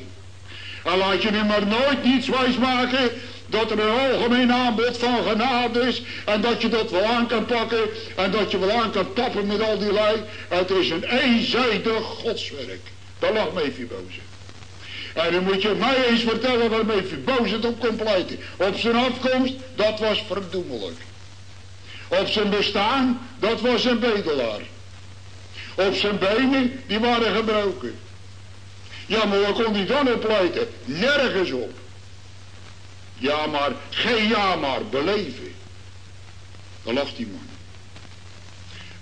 En laat je nu maar nooit niets wijs maken dat er een algemeen aanbod van genade is. En dat je dat wel aan kan pakken. En dat je wel aan kan tappen met al die lui. Het is een eenzijdig godswerk. Dat lag Mephibozet. En dan moet je mij eens vertellen waar Mephibozet op komt pleiten. Op zijn afkomst, dat was verdoemelijk. Op zijn bestaan, dat was een bedelaar. Op zijn benen, die waren gebroken. Ja, maar waar kon hij dan op leiden? Nergens op. Ja, maar, geen ja, maar, beleven. Daar lag die man.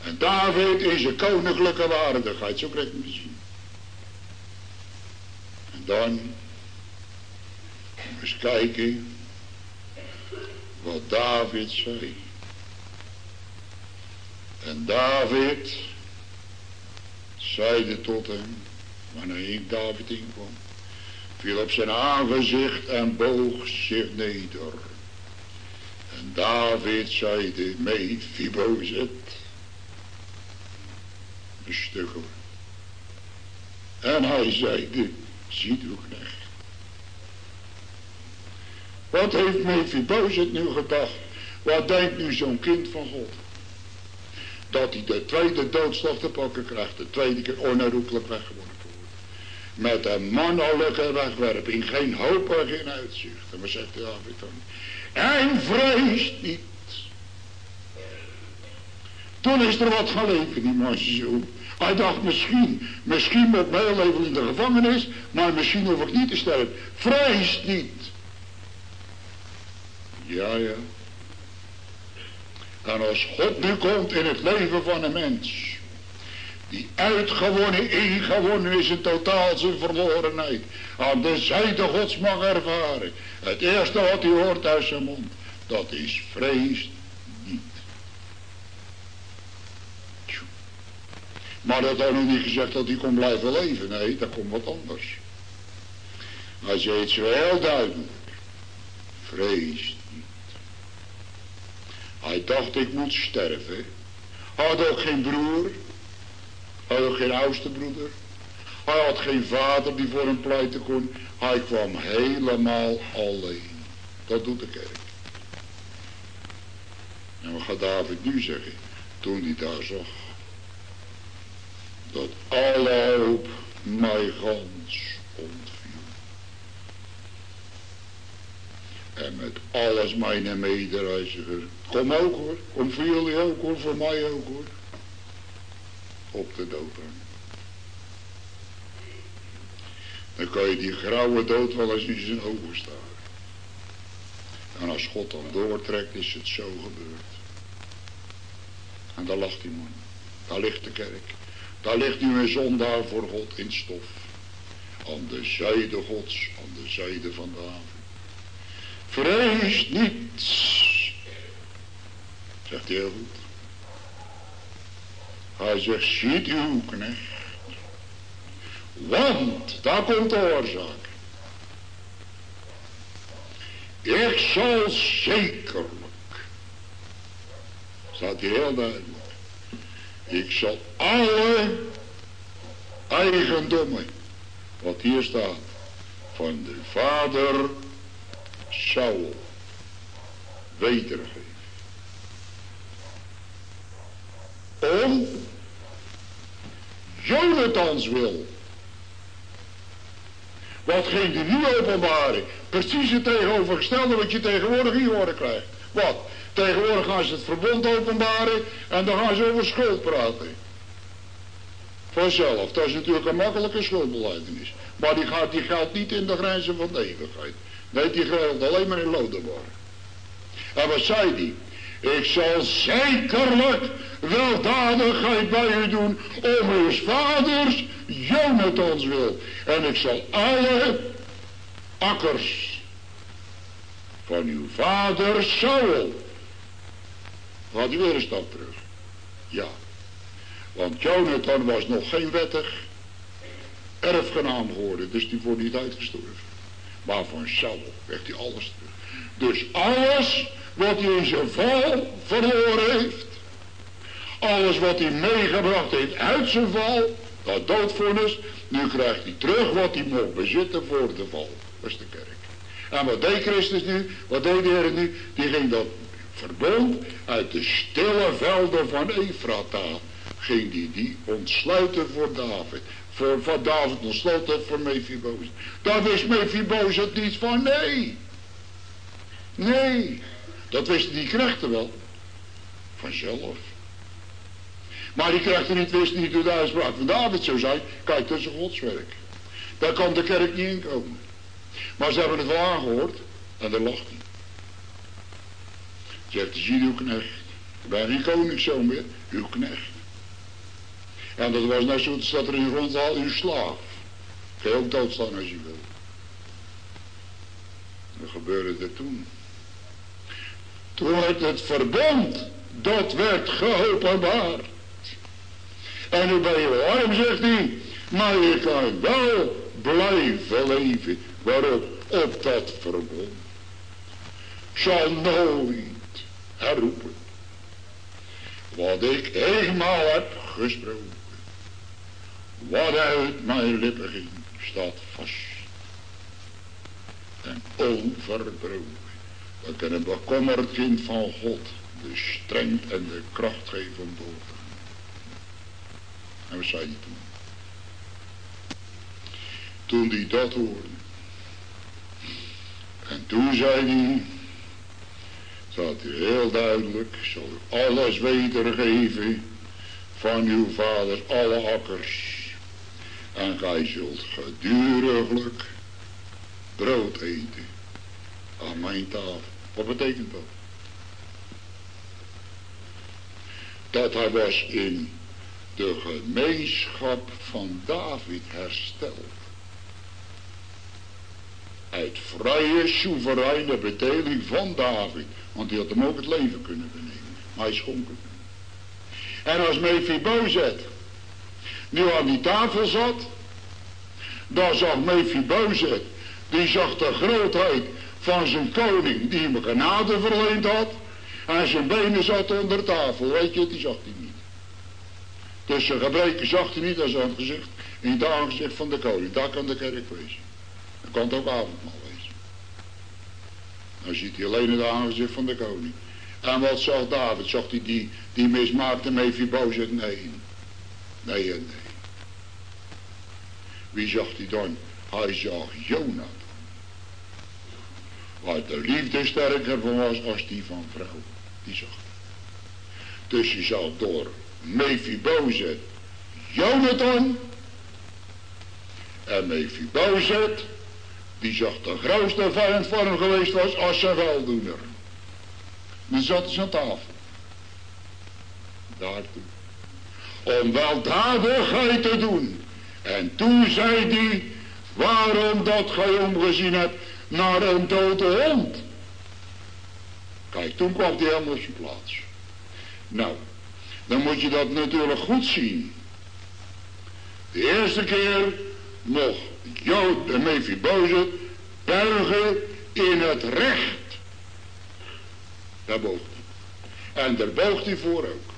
En David in zijn koninklijke waardigheid, zo je hem zien. Dan, eens kijken wat David zei. En David zeide tot hem, wanneer David inkwam, viel op zijn aangezicht en boog zich neder. En David zeide, Mephibozet, een stuk hoor. En hij zeide, ziet uw knecht. Wat heeft Mephibozet nu gedacht? Wat denkt nu zo'n kind van God? dat hij de tweede doodslag te pakken krijgt. De tweede keer onherroepelijk weggeworpen wordt. met een mannelijke wegwerping, geen hoop en geen uitzicht. En wat zegt David dan? En vrees niet. Toen is er wat gaan leven, die man Hij dacht misschien, misschien met mijn leven in de gevangenis, maar misschien hoef ik niet te sterven. Vrees niet. Ja, ja. En als God nu komt in het leven van een mens, die uitgewonnen, ingewonnen is in totaal zijn verlorenheid, aan de zijde gods mag ervaren. Het eerste wat hij hoort uit zijn mond, dat is vrees Maar dat had nog niet gezegd dat hij kon blijven leven. Nee, dat komt wat anders. Hij zei zo heel duidelijk. Vrees hij dacht ik moet sterven. Had ook geen broer. Had ook geen oudste broeder. Hij had geen vader die voor hem pleiten kon. Hij kwam helemaal alleen. Dat doet de kerk. En wat gaat David nu zeggen? Toen hij daar zag. Dat alle hoop mij gans En met alles mijn medereiziger. Kom ook hoor. Kom voor jullie ook hoor. Voor mij ook hoor. Op de dood Dan kan je die grauwe dood wel eens in zijn ogen staan. En als God dan doortrekt is het zo gebeurd. En daar lag die man. Daar ligt de kerk. Daar ligt nu een zondaar voor God in stof. Aan de zijde gods, aan de zijde van David. Vrees niet. Zegt hij heel goed. Hij zegt, ziet uw knecht. Want, daar komt de oorzaak. Ik zal zekerlijk, staat hier heel duidelijk, ik zal alle eigendommen, wat hier staat, van de vader Saul wedergeven. Om Jonathans wil. Wat ging die nu openbaren? Precies het tegenovergestelde wat je tegenwoordig hier horen krijgt. Wat? Tegenwoordig gaan ze het verbond openbaren en dan gaan ze over schuld praten. Vanzelf. Dat is natuurlijk een makkelijke schuldbeleidenis. Maar die, gaat, die geldt niet in de grenzen van de eeuwigheid. Nee, die geldt alleen maar in Lodebar. En wat zei die? Ik zal zekerlijk weldadigheid bij u doen om uw vaders Jonathans wil. En ik zal alle akkers van uw vader Saul. Gaat u weer een stap terug. Ja. Want Jonathan was nog geen wettig erfgenaam geworden. Dus die wordt niet uitgestorven. Maar van Saul werd hij alles terug. Dus alles wat hij in zijn val verloren heeft. Alles wat hij meegebracht heeft uit zijn val. Dat doodvonnis. Nu krijgt hij terug wat hij mocht bezitten voor de val. Dat is de kerk. En wat deed Christus nu? Wat deed de Heer nu? Die ging dat verbond uit de stille velden van Efrata. Ging die die ontsluiten voor David voor, van David ontsloten voor Mephibozet. Daar wist Mephibozet niets van, nee. Nee, dat wisten die knechten wel. Vanzelf. Maar die knechten niet wisten niet hoe de uitspraak van David zou zijn. Kijk, dat is een godswerk. Daar kan de kerk niet in komen. Maar ze hebben het wel aangehoord. En daar lacht hij. Zegt, zie uw knecht. Ik ben geen koningszoon meer. Uw knecht. En dat was net zo dat er in grond al uw slaaf. Kun je ook doodstaan als je wil. Dat gebeurde er toen. Toen werd het verbond, dat werd geopenbaard. En nu ben je warm, zegt hij, maar je kan wel blijven leven. Waarop? Op dat verbond. Zal nooit herroepen. Wat ik eenmaal heb gesproken. Wat uit mijn lippen ging, staat vast. En onverbroken. Dat een bekommerd kind van God de strength en de kracht geven gaan. En wat zei hij toen? Toen hij dat hoorde. En toen zei hij, zat hij heel duidelijk, zal alles wedergeven van uw vader, alle akkers. En gij zult geduriglijk brood eten aan mijn tafel. Wat betekent dat? Dat hij was in de gemeenschap van David hersteld. Uit vrije, soevereine bedeling van David. Want die had hem ook het leven kunnen benemen. Maar hij schonk het. En als Mephibozet nu aan die tafel zat. Dan zag Mephibozet. Die zag de grootheid van zijn koning die hem genade verleend had. En zijn benen zat onder tafel. Weet je, die zag hij niet. Dus zijn gebreken zag hij niet als het gezicht. In het aangezicht van de koning. Daar kan de kerk wezen. Dan kan het ook avondmaal. Dan ziet hij alleen het aangezicht van de koning. En wat zag David? Zag hij die, die mismaakte Mephibozet? Nee. Nee nee. Wie zag hij dan? Hij zag Jonathan. Waar de liefde sterker van was als die van vrouw. Die zag. Dus je zag door Mephibozet Jonathan. En Mephibozet, die zag de grootste vijand van hem geweest was als zijn weldoener. Die zat ze aan tafel. Daartoe. Om weldadigheid te doen. En toen zei hij, waarom dat gij omgezien hebt naar een dode hond. Kijk, toen kwam hij helemaal op zijn plaats. Nou, dan moet je dat natuurlijk goed zien. De eerste keer mocht Jood de Mephibozet buigen in het recht. Daar boog hij. En daar boog hij voor ook.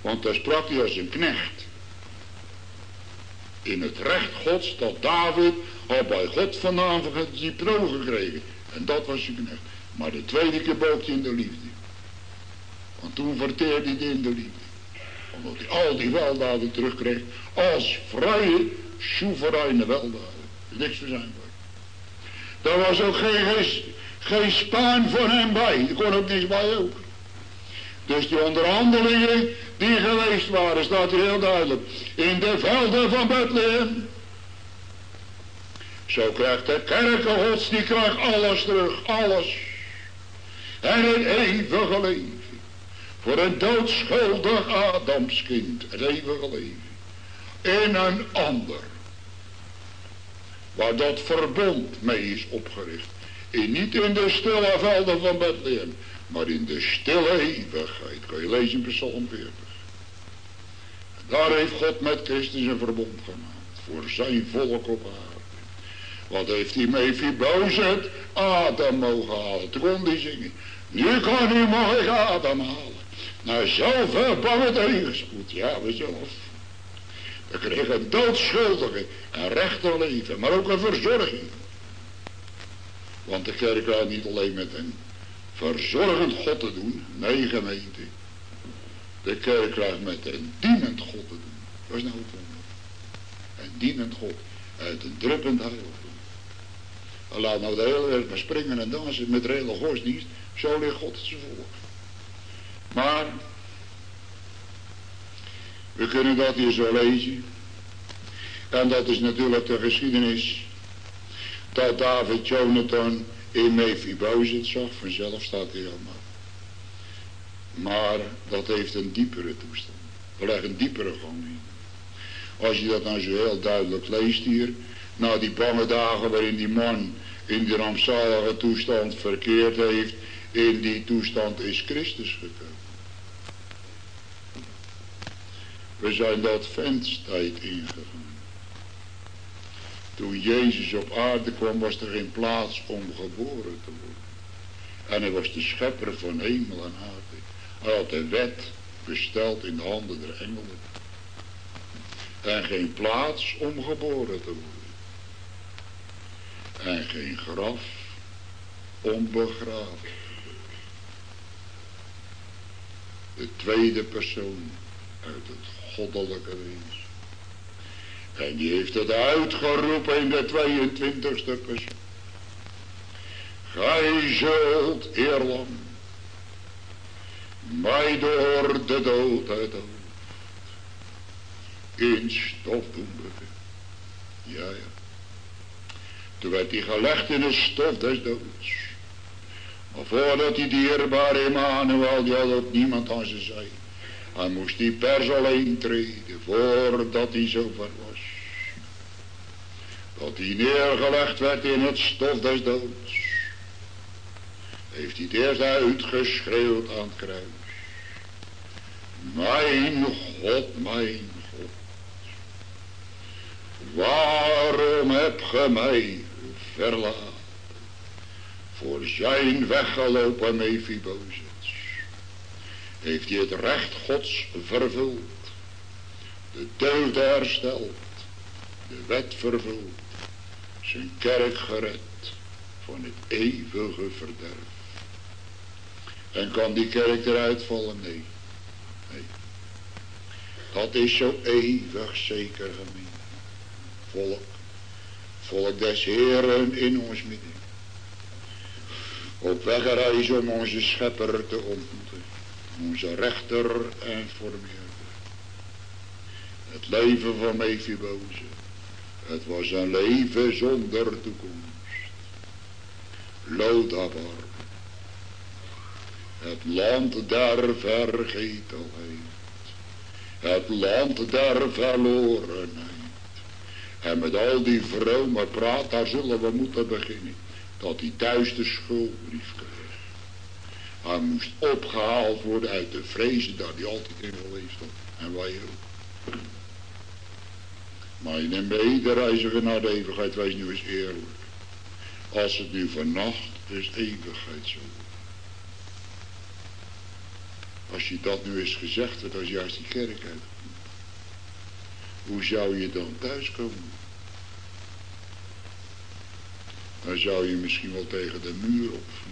Want daar sprak hij als een knecht. In het recht gods dat David al bij God vandaan die proon gekregen. En dat was zijn knecht. Maar de tweede keer boog hij in de liefde. Want toen verteerde hij in de liefde omdat hij al die weldaden terugkreeg als vrije, soevereine weldaden. Niks voor zijn woord. Daar was ook geen, geen spaan van hem bij. Er kon ook niks bij ook. Dus die onderhandelingen die geweest waren, staat hier heel duidelijk. In de velden van Bethlehem. Zo krijgt de kerkengods, die krijgt alles terug, alles. En het eeuwige leven. Voor een doodschuldig Adamskind, het eeuwige leven. In een ander. Waar dat verbond mee is opgericht. En niet in de stille velden van Bethlehem. Maar in de stille eeuwigheid. Kan je lezen in Psalm 40. Daar heeft God met Christus een verbond gemaakt. Voor zijn volk op aarde. Wat heeft hij mee Fibozet? Adam mogen halen. Toen kon hij zingen. Nu kan hij mogen Adam halen. Nou, zoveel bange tegenspoed. Ja, we zelf. We kregen een doodschuldige, een rechter leven, maar ook een verzorging. Want de kerk had niet alleen met een verzorgend God te doen. Nee, gemeente. De kerk krijgt met een dienend God te doen. Dat is nou het wonder. Een dienend God. Uit een druppend heiligdom. En laat nou de hele wereld maar springen en dansen met de hele. Zo ligt God ze voor. Maar, we kunnen dat hier zo lezen. En dat is natuurlijk de geschiedenis. Dat David Jonathan in Mephibozet zag. Vanzelf staat hij allemaal. Maar dat heeft een diepere toestand. Er ligt een diepere gang in. Als je dat nou zo heel duidelijk leest hier. Na die bange dagen waarin die man in die rampzalige toestand verkeerd heeft. In die toestand is Christus gekomen. We zijn dat venstijd ingegaan. Toen Jezus op aarde kwam was er geen plaats om geboren te worden. En hij was de schepper van hemel en aarde. Hij had de wet besteld in de handen der engelen. En geen plaats om geboren te worden. En geen graf om begraven. De tweede persoon uit het goddelijke wezen. En die heeft het uitgeroepen in de 22e vers. Gij zult eerlang mij door de dood uit in stof doen Ja, ja. Toen werd hij gelegd in de stof des doods. Maar voordat die dierbare Emmanuel, die had ook niemand aan zijn zij. Hij moest die pers alleen treden voordat hij zover was. Dat hij neergelegd werd in het stof des doods. Heeft hij het eerst uitgeschreeuwd aan het kruis. Mijn God, mijn God. Waarom heb ge mij verlaten? Voor zijn weggelopen Mephibozet heeft hij het recht gods vervuld. De deugde hersteld. De wet vervuld. Zijn kerk gered van het eeuwige verderf. En kan die kerk eruit vallen? Nee. nee. Dat is zo eeuwig zeker gemeen. Volk. Volk des Heren in ons midden. Op weg om onze schepper te ontmoeten onze rechter en formeerder. Het leven van Mephiboze. Het was een leven zonder toekomst. Lodabar. Het land der vergetelheid. Het land der verlorenheid. En met al die vrome praat, daar zullen we moeten beginnen. Dat hij thuis de schuldbrief hij moest opgehaald worden uit de vrezen dat hij altijd in geleefd had. En wij ook. Maar in een medereiziger naar de eeuwigheid, wees nu eens eerlijk. Als het nu vannacht is eeuwigheid zo. Als je dat nu eens gezegd werd als juist die kerk uit. Hoe zou je dan thuiskomen? Dan zou je misschien wel tegen de muur opvliegen.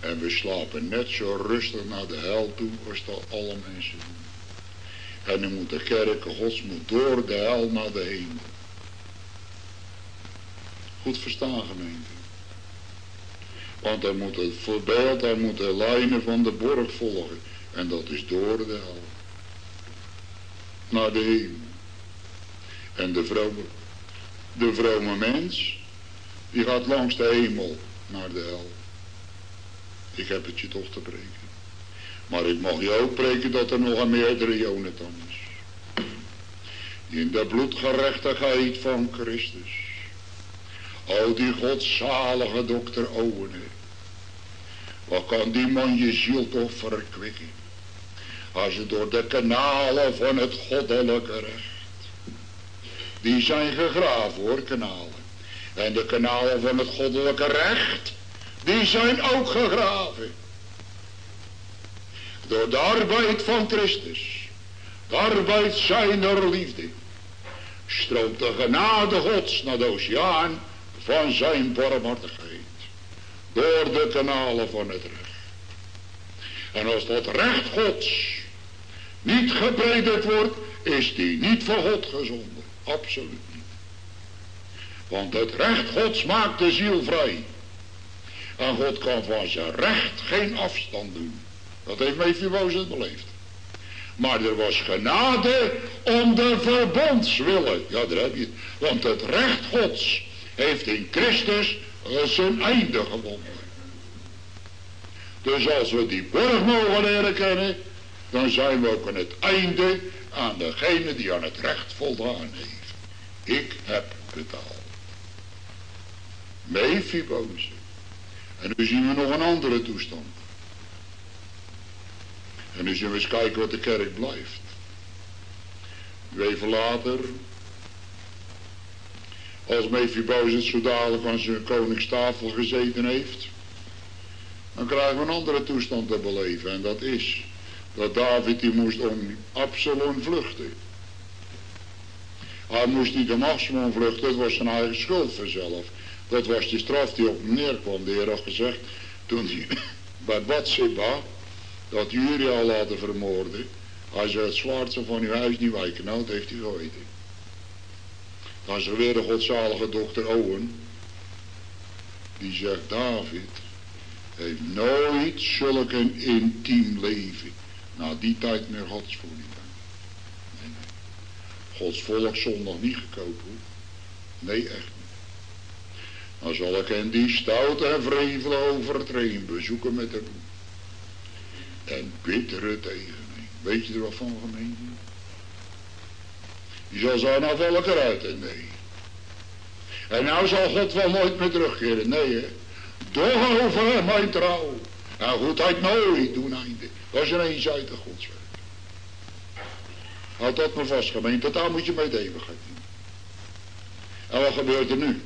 En we slapen net zo rustig naar de hel toe als dat alle mensen doen. En dan moet de kerk gods moet door de hel naar de hemel. Goed verstaan gemeente. Want dan moet het voorbeeld, dan moet de lijnen van de borg volgen. En dat is door de hel. Naar de hemel. En de vrome, de vrome mens, die gaat langs de hemel naar de hel. Ik heb het je toch te preken. Maar ik mag je ook preken dat er nog een meerdere Jonathan is. In de bloedgerechtigheid van Christus. O die godzalige dokter Owen. Wat kan die man je ziel toch verkwikken. Als je door de kanalen van het goddelijke recht. Die zijn gegraven hoor, kanalen. En de kanalen van het goddelijke recht die zijn ook gegraven. Door de arbeid van Christus, de arbeid zijner liefde, stroomt de genade gods naar de oceaan van zijn barmhartigheid. Door de kanalen van het recht. En als dat recht gods niet gepredikt wordt, is die niet van God gezonden. Absoluut niet. Want het recht gods maakt de ziel vrij. En God kan van zijn recht geen afstand doen. Dat heeft Mephibozet beleefd. Maar er was genade om de verbondswille. Ja, daar heb je het. Want het recht gods heeft in Christus zijn einde gewonnen. Dus als we die borg mogen leren kennen, dan zijn we ook aan het einde aan degene die aan het recht voldaan heeft. Ik heb betaald. Mephibozet. En nu zien we nog een andere toestand. En nu zullen we eens kijken wat de kerk blijft. Even later, als Mephibozet zo dadelijk aan zijn koningstafel gezeten heeft, dan krijgen we een andere toestand te beleven. En dat is dat David die moest om Absalom vluchten. Hij moest niet om Absalom vluchten, dat was zijn eigen schuld vanzelf. Dat was de straf die op hem neerkwam. De Heer had gezegd, toen hij bij Bathsheba, dat jullie al laten vermoorden, Als je het zwaardste van uw huis niet wijken, nou, dat heeft hij geweten. Dan is er weer de godzalige dokter Owen. Die zegt, David heeft nooit zulk een intiem leven. Na die tijd meer Gods voor. Nee, nee. Gods volk zondag niet gekoopt hoor. Nee, echt. Dan zal ik hen die stout en vrevel over het reen bezoeken met de roem. En bittere tegen. Weet je er wat van gemeente? Die zal zo naar volk eruit en nee. En nou zal God wel nooit meer terugkeren. Nee hè. Doch over mijn trouw. En goedheid nooit doen einde. Dat is een eenzijdig godswerk. Houd dat maar vast gemeente. Daar moet je mee de eeuwigheid doen. En wat gebeurt er nu?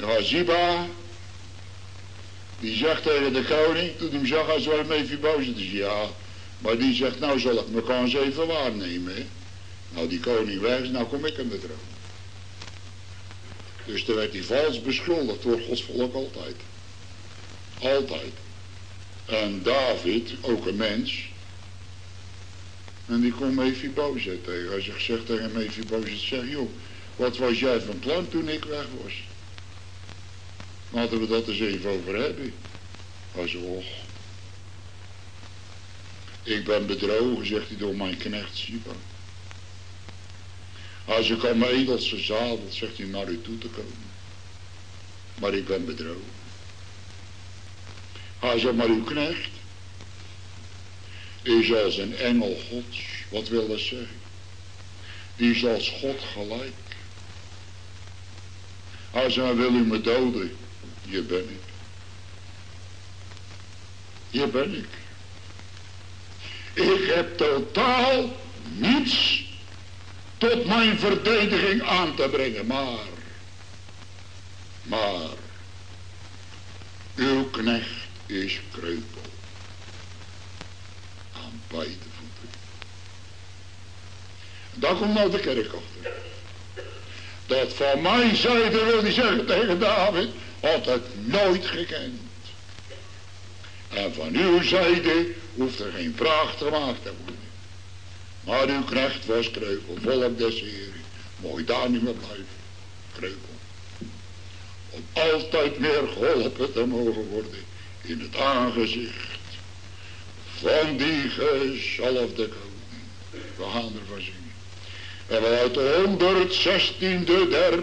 Ja, Ziba, die zegt tegen de koning, toen hij zag als wel Mephibozet is, ja. Maar die zegt, nou zal ik me kans even waarnemen. Nou die koning weg nou kom ik aan de troon. Dus toen werd hij vals beschuldigd door Gods volk altijd. Altijd. En David, ook een mens. En die kon Mephibozet tegen. Je zegt tegen Mephibozet, zeg joh, wat was jij van plan toen ik weg was? Laten we dat eens even over hebben. Als och. Ik ben bedrogen, zegt hij door mijn knecht Siba. Als ik al mijn edelste zadel, zegt hij, naar u toe te komen. Maar ik ben bedrogen. Hij zegt, maar uw knecht is als een engel gods. Wat wil dat zeggen? Die is als God gelijk. Hij zegt, wil u me doden? Hier ben ik. Hier ben ik. Ik heb totaal niets tot mijn verdediging aan te brengen. Maar, maar, uw knecht is kreupel. Aan beide voeten. Daar komt nou de kerk achter. Dat van mijn zijde wil hij zeggen tegen David, had het nooit gekend. En van uw zijde hoeft er geen vraag gemaakt te worden. Maar uw knecht was kreupel, volk des Heren. Mooi daar niet meer blijven, kreupel. Om altijd meer geholpen te mogen worden in het aangezicht van die gezalfde koning. We gaan ervan zingen. En uit de 116e der.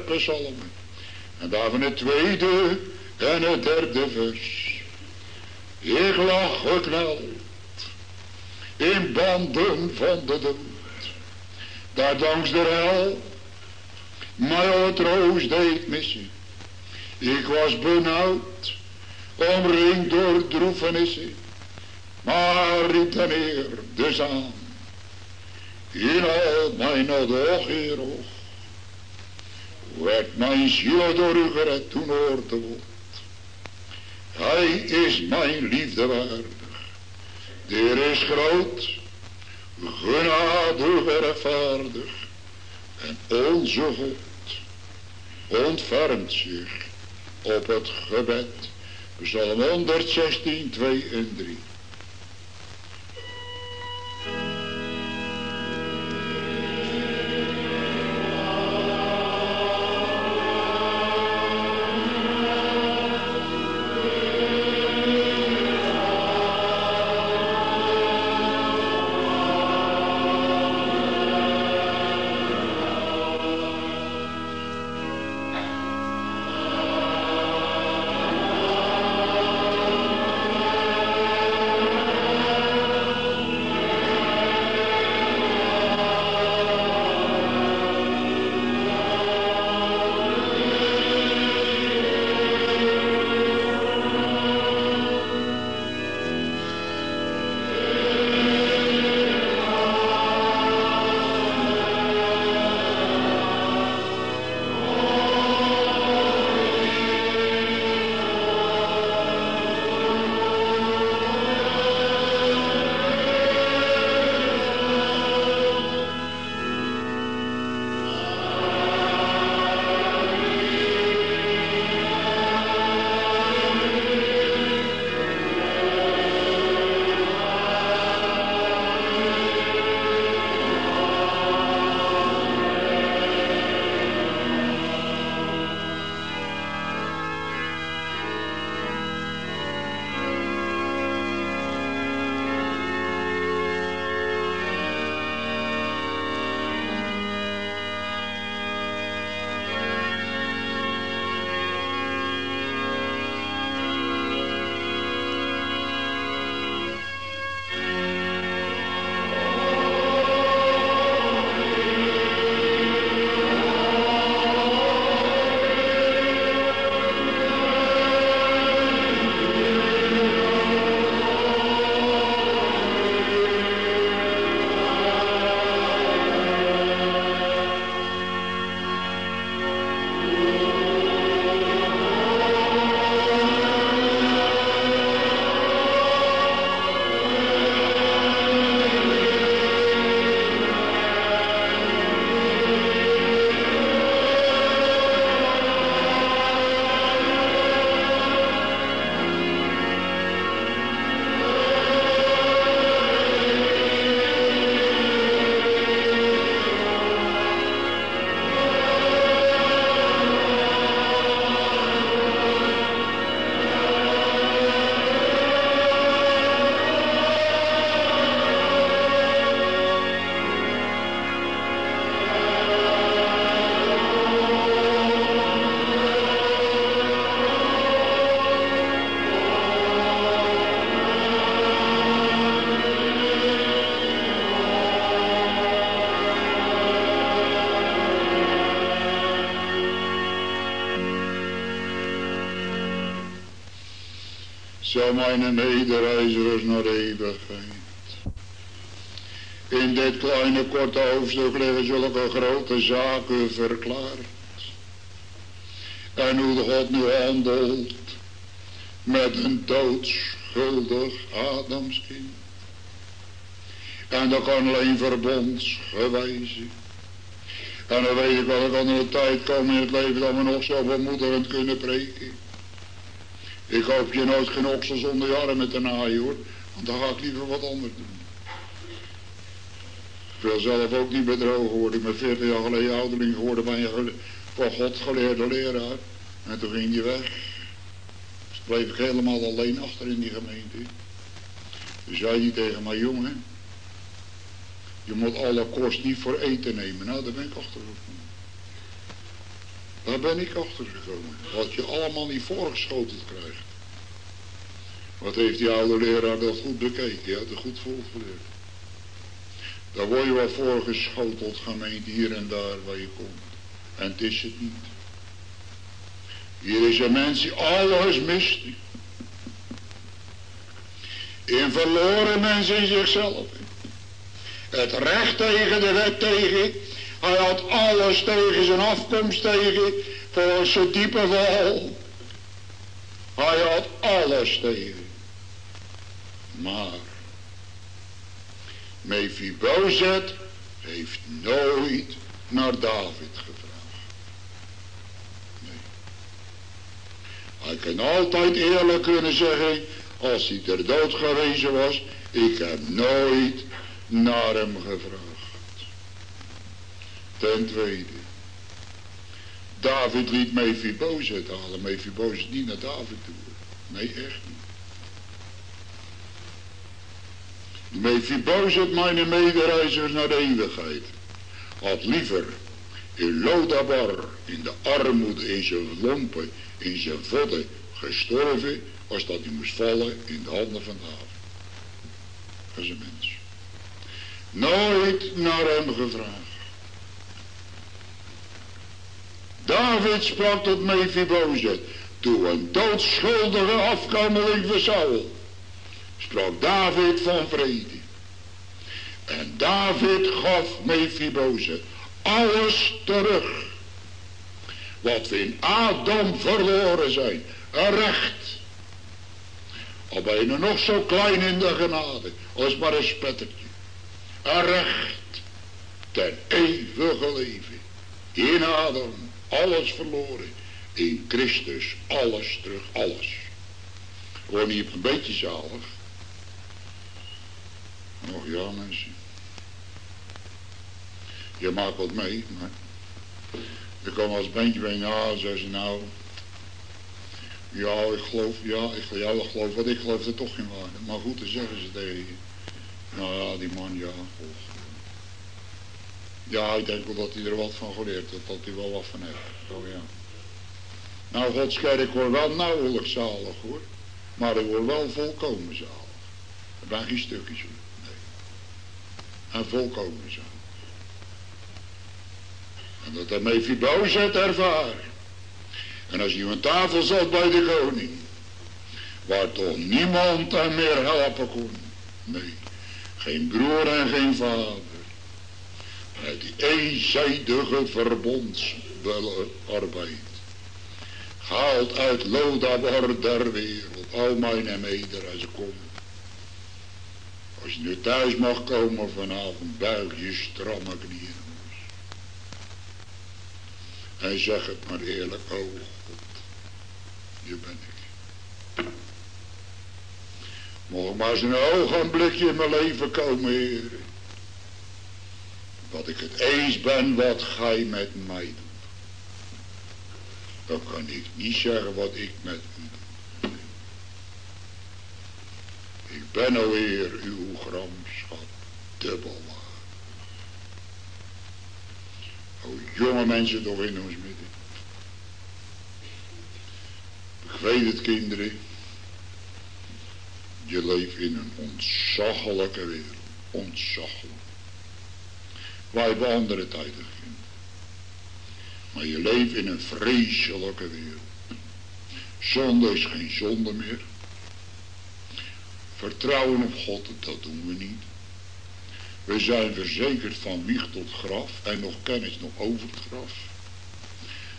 En daarvan het tweede en het derde vers. Ik lag gekneld in banden van de dood. Daar danks de hel mij al troost deed missen. Ik was benauwd, omringd door droefenissen. Maar riep de Heer dus aan. In al mijn oog, werd mijn ziel door u gered toen hoorde wordt. Hij is mijn liefde waardig. De is groot, genade rechtvaardig. En onze God ontfermt zich op het gebed. Psalm 116, 2 en 3. Zo mijn medereizigers naar eeuwigheid. In dit kleine korte hoofdstuk liggen zulke grote zaken verklaard. En hoe God nu handelt met een doodschuldig Adamskind. En dat kan alleen verbondsgewijze. En dan weet ik wel, er kan er een tijd komen in het leven dat we nog zo bemoedigend kunnen preken. Ik hoop je nooit geen oksel zonder jaren met de naai hoor. Want dan ga ik liever wat anders doen. Ik wil zelf ook niet bedrogen worden. Ik ben 40 jaar geleden ouderling geworden bij een van God geleerde leraar. En toen ging hij weg. Dus bleef ik helemaal alleen achter in die gemeente. Dus zei hij tegen mij, jongen, je moet alle kost niet voor eten nemen. Nou, daar ben ik achter gekomen. Daar ben ik achter gekomen. Wat je allemaal niet voorgeschoten krijgt. Wat heeft die oude leraar dat goed bekeken? Ja, het goed volgeleerd. Daar word je wel voorgeschoteld, gemeente, hier en daar waar je komt. En het is het niet. Hier is een mens die alles mist. In verloren mens in zichzelf. Het recht tegen de wet tegen. Hij had alles tegen zijn afkomst tegen. Voor zijn diepe val. Hij had alles tegen. Maar. Mephibozet heeft nooit naar David gevraagd. Nee. Hij kan altijd eerlijk kunnen zeggen, als hij ter dood gewezen was, ik heb nooit naar hem gevraagd. Ten tweede, David liet Mephibozet halen. Mephibozet niet naar David toe. Nee, echt niet. Mephibozet, mijn medereizigers naar de eeuwigheid, had liever in Lodabar, in de armoede, in zijn lompen, in zijn vodden gestorven, als dat hij moest vallen in de handen van David. Dat is een mens. Nooit naar hem gevraagd. David sprak tot Mephibozet, toen een doodschuldige afkomeling van Saul, sprak David van vrede. En David gaf Mephibozet alles terug. Wat we in Adam verloren zijn. Een recht. Al ben je nog zo klein in de genade. Als maar een spettertje. Een recht. Ten eeuwige leven. In Adam. Alles verloren. In Christus. Alles terug. Alles. Word niet een beetje zalig. Och ja mensen. Je maakt wat mee, maar... Je kan als bandje bij, ja, zei ze nou... Ja, ik geloof, ja, ik, ja, ik geloof wat ik geloof er toch geen waarde. Maar goed, dan zeggen ze tegen je. Nou ja, die man, ja, Ja, ik denk wel dat hij er wat van geleerd heeft, dat hij wel wat van heeft. Oh ja. Nou, Gods kerk wordt wel nauwelijks zalig hoor. Maar er wordt wel volkomen zalig. Er zijn geen stukjes hoor. En volkomen zalig. En dat hij Mephibozet ervaren. En als hij aan tafel zat bij de koning. Waar toch niemand hem meer helpen kon. Nee, geen broer en geen vader. Met die eenzijdige verbondsarbeid. Gehaald uit Lodabar der wereld. Al mijn meder als ze komen. Als je nu thuis mag komen vanavond, buig je stramme knieën. Hij zegt het maar eerlijk, oh God, hier ben ik. Mogen maar eens een ogenblikje in mijn leven komen, Heer. Dat ik het eens ben wat gij met mij doet. Dan kan ik niet zeggen wat ik met u doe. Ik ben alweer uw gramschap dubbel jonge mensen toch in ons midden. Ik weet het kinderen. Je leeft in een ontzaglijke wereld. Ontzaglijk. Wij hebben andere tijden. Maar je leeft in een vreselijke wereld. Zonde is geen zonde meer. Vertrouwen op God, dat doen we niet. We zijn verzekerd van wieg tot graf en nog kennis nog over het graf.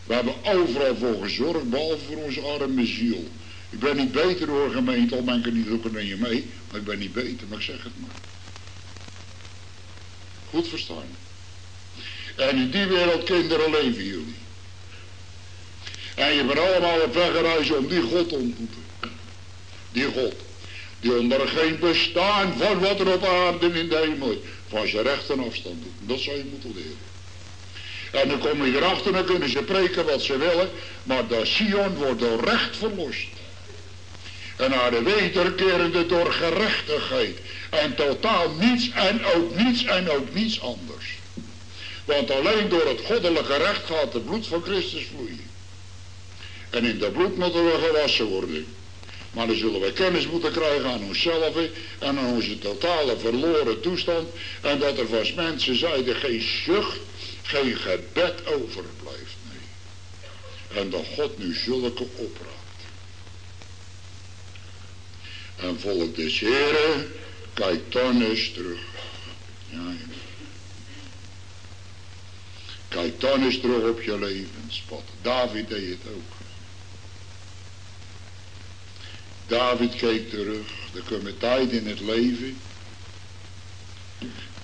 We hebben overal voor gezorgd, behalve voor onze arme ziel. Ik ben niet beter hoor gemeente, al ben ik niet ook dan je mee. Maar ik ben niet beter, maar ik zeg het maar. Goed verstaan. En in die wereld kinderen leven jullie. En je bent allemaal op weg om die God te ontmoeten. Die God. Die onder geen bestaan van wat er op aarde in de hemel is. Van zijn recht en afstand doet. Dat zou je moeten leren. En dan kom je erachter dan kunnen ze preken wat ze willen. Maar de Sion wordt door recht verlost. En naar de wederkerende door gerechtigheid. En totaal niets en ook niets en ook niets anders. Want alleen door het goddelijke recht gaat het bloed van Christus vloeien. En in dat bloed moeten we gewassen worden. Maar dan zullen we kennis moeten krijgen aan onszelf en aan onze totale verloren toestand. En dat er van mensen zijde geen zucht, geen gebed overblijft. Nee. En dat God nu zulke opraadt. En volk des Heren, kijk dan eens terug. Ja. Kijk dan eens terug op je levenspad. David deed het ook. David keek terug. Er komt tijd in het leven.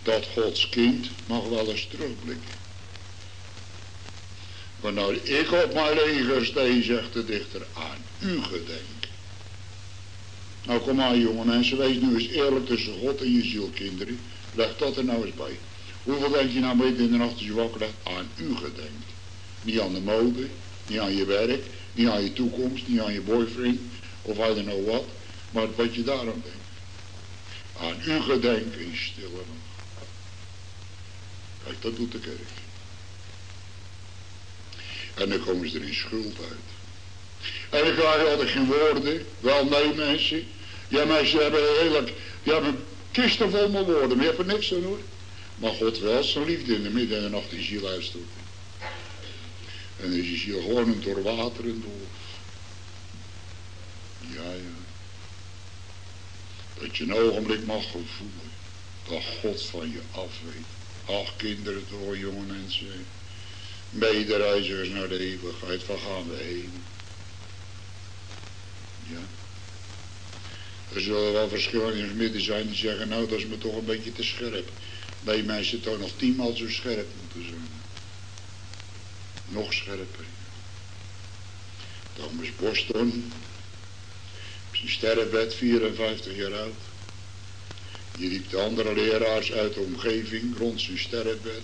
Dat Gods kind mag wel eens terugblikken. Wanneer ik op mijn leger steen, zegt de dichter, aan u gedenk. Nou kom maar jonge mensen, wees nu eens eerlijk tussen God en je ziel kinderen. Leg dat er nou eens bij. Hoeveel denk je nou mee in de nacht als je wakker legt? Aan u gedenkt. Niet aan de mode, niet aan je werk, niet aan je toekomst, niet aan je boyfriend of I don't what. Maar wat je daarom denkt. Aan u gedenken in stille nacht. Kijk, dat doet de kerk. En dan komen ze er in schuld uit. En dan krijg je altijd geen woorden. Wel nee mensen. Ja mensen hebben heerlijk. Die hebben kisten vol met woorden. Maar je hebt er niks aan hoor. Maar God wel zijn liefde in de midden en de nacht die ziel uitstoten. En is je ziel een doorwaterend door. Ja, ja. Dat je een ogenblik mag gevoelen. Dat God van je af weet. Ach kinderen toch, jonge mensen. Medereizigers naar de eeuwigheid. Waar gaan we heen? Ja. Er zullen wel verschillen in midden zijn die zeggen, nou dat is me toch een beetje te scherp. Nee, mensen toch nog tienmaal zo scherp moeten zijn. Nog scherper. Thomas Boston, zijn sterrenbed, 54 jaar oud. Die riep de andere leraars uit de omgeving rond zijn sterrenbed.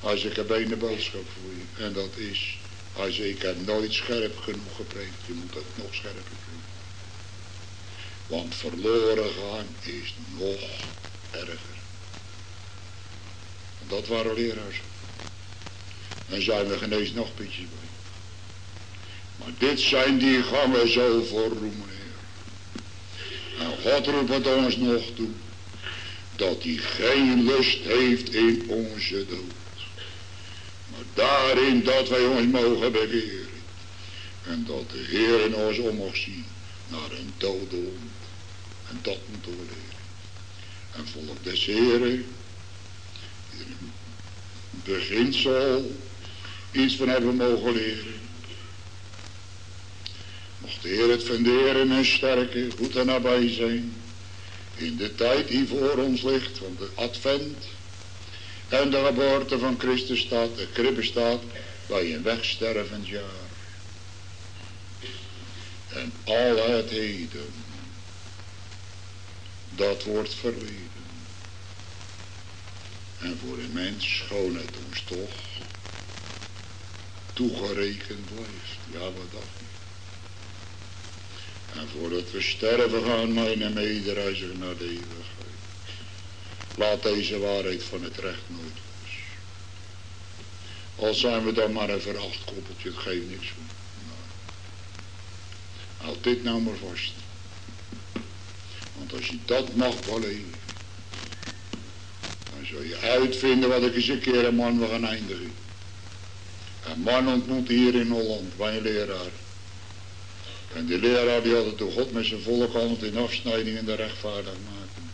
Hij zei, ik heb één boodschap voor je. En dat is, hij ik heb nooit scherp genoeg gepreekt. Je moet het nog scherper preken. Want verloren gaan is nog erger. Dat waren leraars. En zijn we genees nog pitjes bij. Maar dit zijn die gangen zo voor roemen, En God roept het ons nog toe. Dat hij geen lust heeft in onze dood. Maar daarin dat wij ons mogen beweren. En dat de Heer in ons om mag zien naar een dode hond. En dat moeten we leren. En volk des Heren beginsel iets van hebben mogen leren. Mocht de Heer het funderen en sterken, goed en nabij zijn. In de tijd die voor ons ligt, van de advent. En de geboorte van Christus staat, de kribbe staat, bij een wegstervend jaar. En al het heden, dat wordt verleden. En voor een mens schoon het ons toch toegerekend blijft. Ja, wat dacht. En voordat we sterven gaan, mijn medereiziger naar de eeuwigheid. Laat deze waarheid van het recht nooit los. Al zijn we dan maar een veracht koppeltje, het geeft niks van. Nou. Houd dit nou maar vast. Want als je dat mag beleven, zul je uitvinden wat ik eens een keer een man wil gaan eindigen. Een man ontmoet hier in Holland bij een leraar. En die leraar die had het door God met zijn volk hand in afsnijding en de rechtvaardig maken.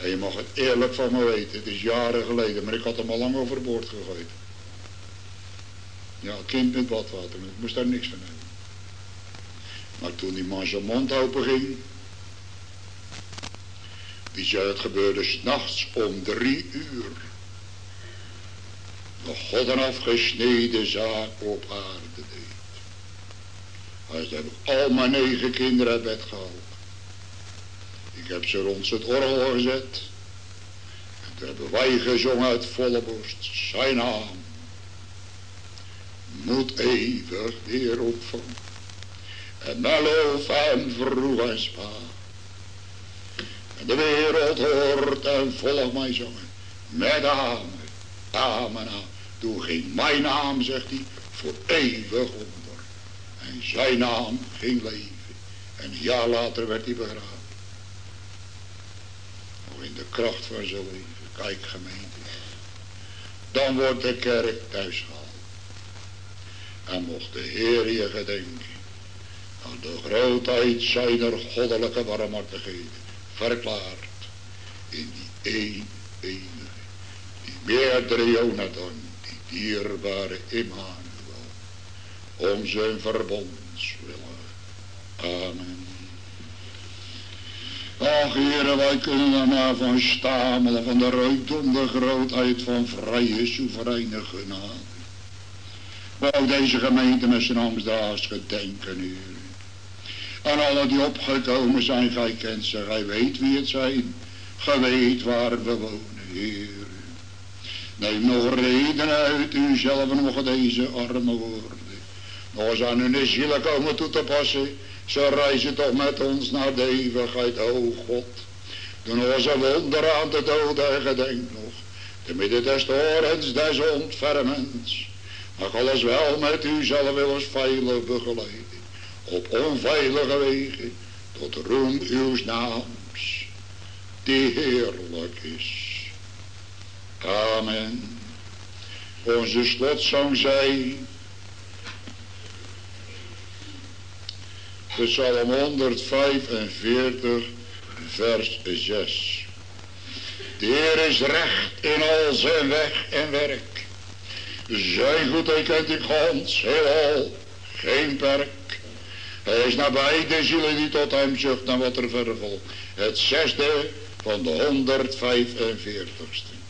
En je mag het eerlijk van me weten, het is jaren geleden, maar ik had hem al lang overboord gegooid. Ja, kind met badwater, ik moest daar niks van hebben. Maar toen die man zijn mond open ging, die zei het gebeurde s'nachts om drie uur. De God een afgesneden zaak op aarde deed. Hij zei, heb ik al mijn negen kinderen uit bed gehaald. Ik heb ze rond het orgel gezet. En toen hebben wij gezongen uit volle borst. Zijn naam moet eeuwig weer opvangen. En meloof en vroeg en spa. En de wereld hoort en volgt mij zongen. Met amen, amen, amen. Toen ging mijn naam, zegt hij, voor eeuwig onder. Zijn naam ging leven. En een jaar later werd hij begraven. Nog in de kracht van zijn leven. Kijk gemeente. Dan wordt de kerk thuis gehaald. En mocht de Heer je gedenken. Aan de grootheid zijner goddelijke warmhartigheden. Verklaard. In die één enige. Die meerdere Jonathan dierbare Immanuel, om zijn verbonds willen. Amen. Ach, heren, wij kunnen er maar van stamelen, van de rijkdom, de grootheid van vrije, soevereine genade. Wou deze gemeente met zijn Amsterdams gedenken, heren. Aan alle die opgekomen zijn, gij kent ze, gij weet wie het zijn. Gij weet waar we wonen, heer. Neem nog reden uit uzelf nog deze arme woorden. Eens aan hun zielen komen toe te passen. Ze reizen toch met ons naar de eeuwigheid, o God. Doe nog eens een wonder aan de dood en gedenk nog. Te midden des torens des ontfermens. Mag alles wel met u zelf wel eens veilig begeleiden. Op onveilige wegen tot roem uw naams. Die heerlijk is. Amen. Onze slotzang zei. Psalm 145 vers 6. De Heer is recht in al zijn weg en werk. Zijn goedheid kent ik gans, heelal, geen perk. Hij is nabij de zielen die tot hem zucht naar wat er verder Het zesde van de 145ste.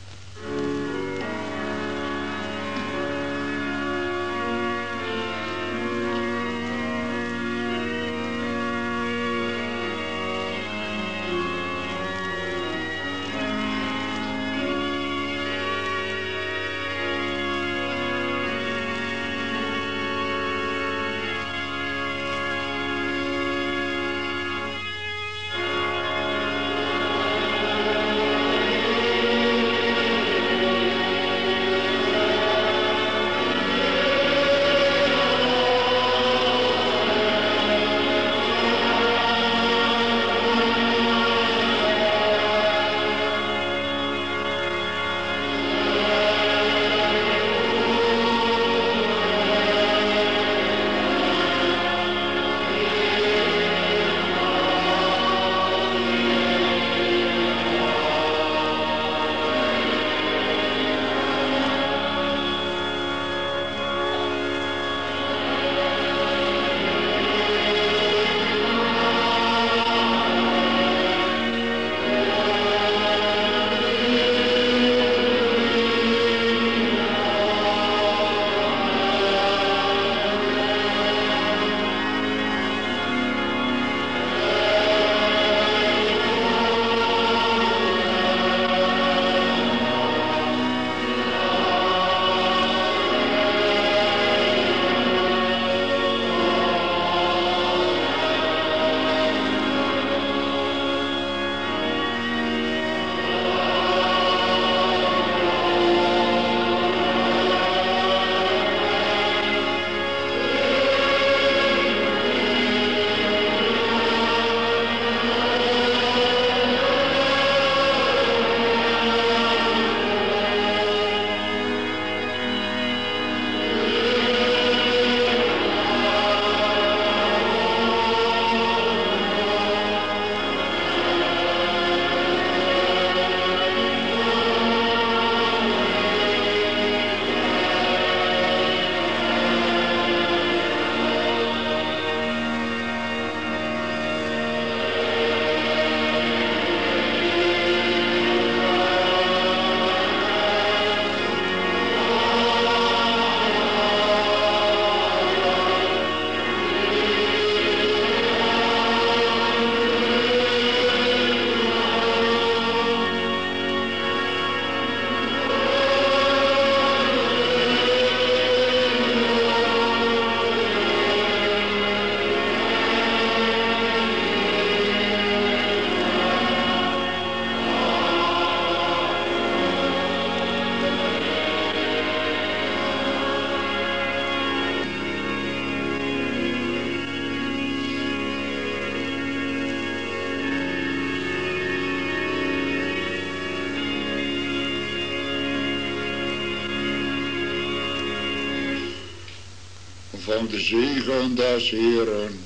Ontvang de zegen des Heeren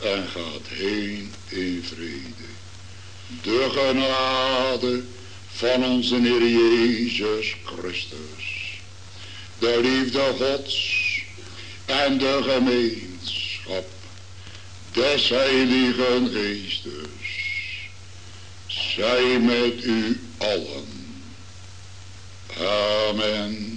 en gaat heen in vrede. De genade van onze Heer Jezus Christus, de liefde Gods en de gemeenschap des Heiligen Geestes, zij met u allen. Amen.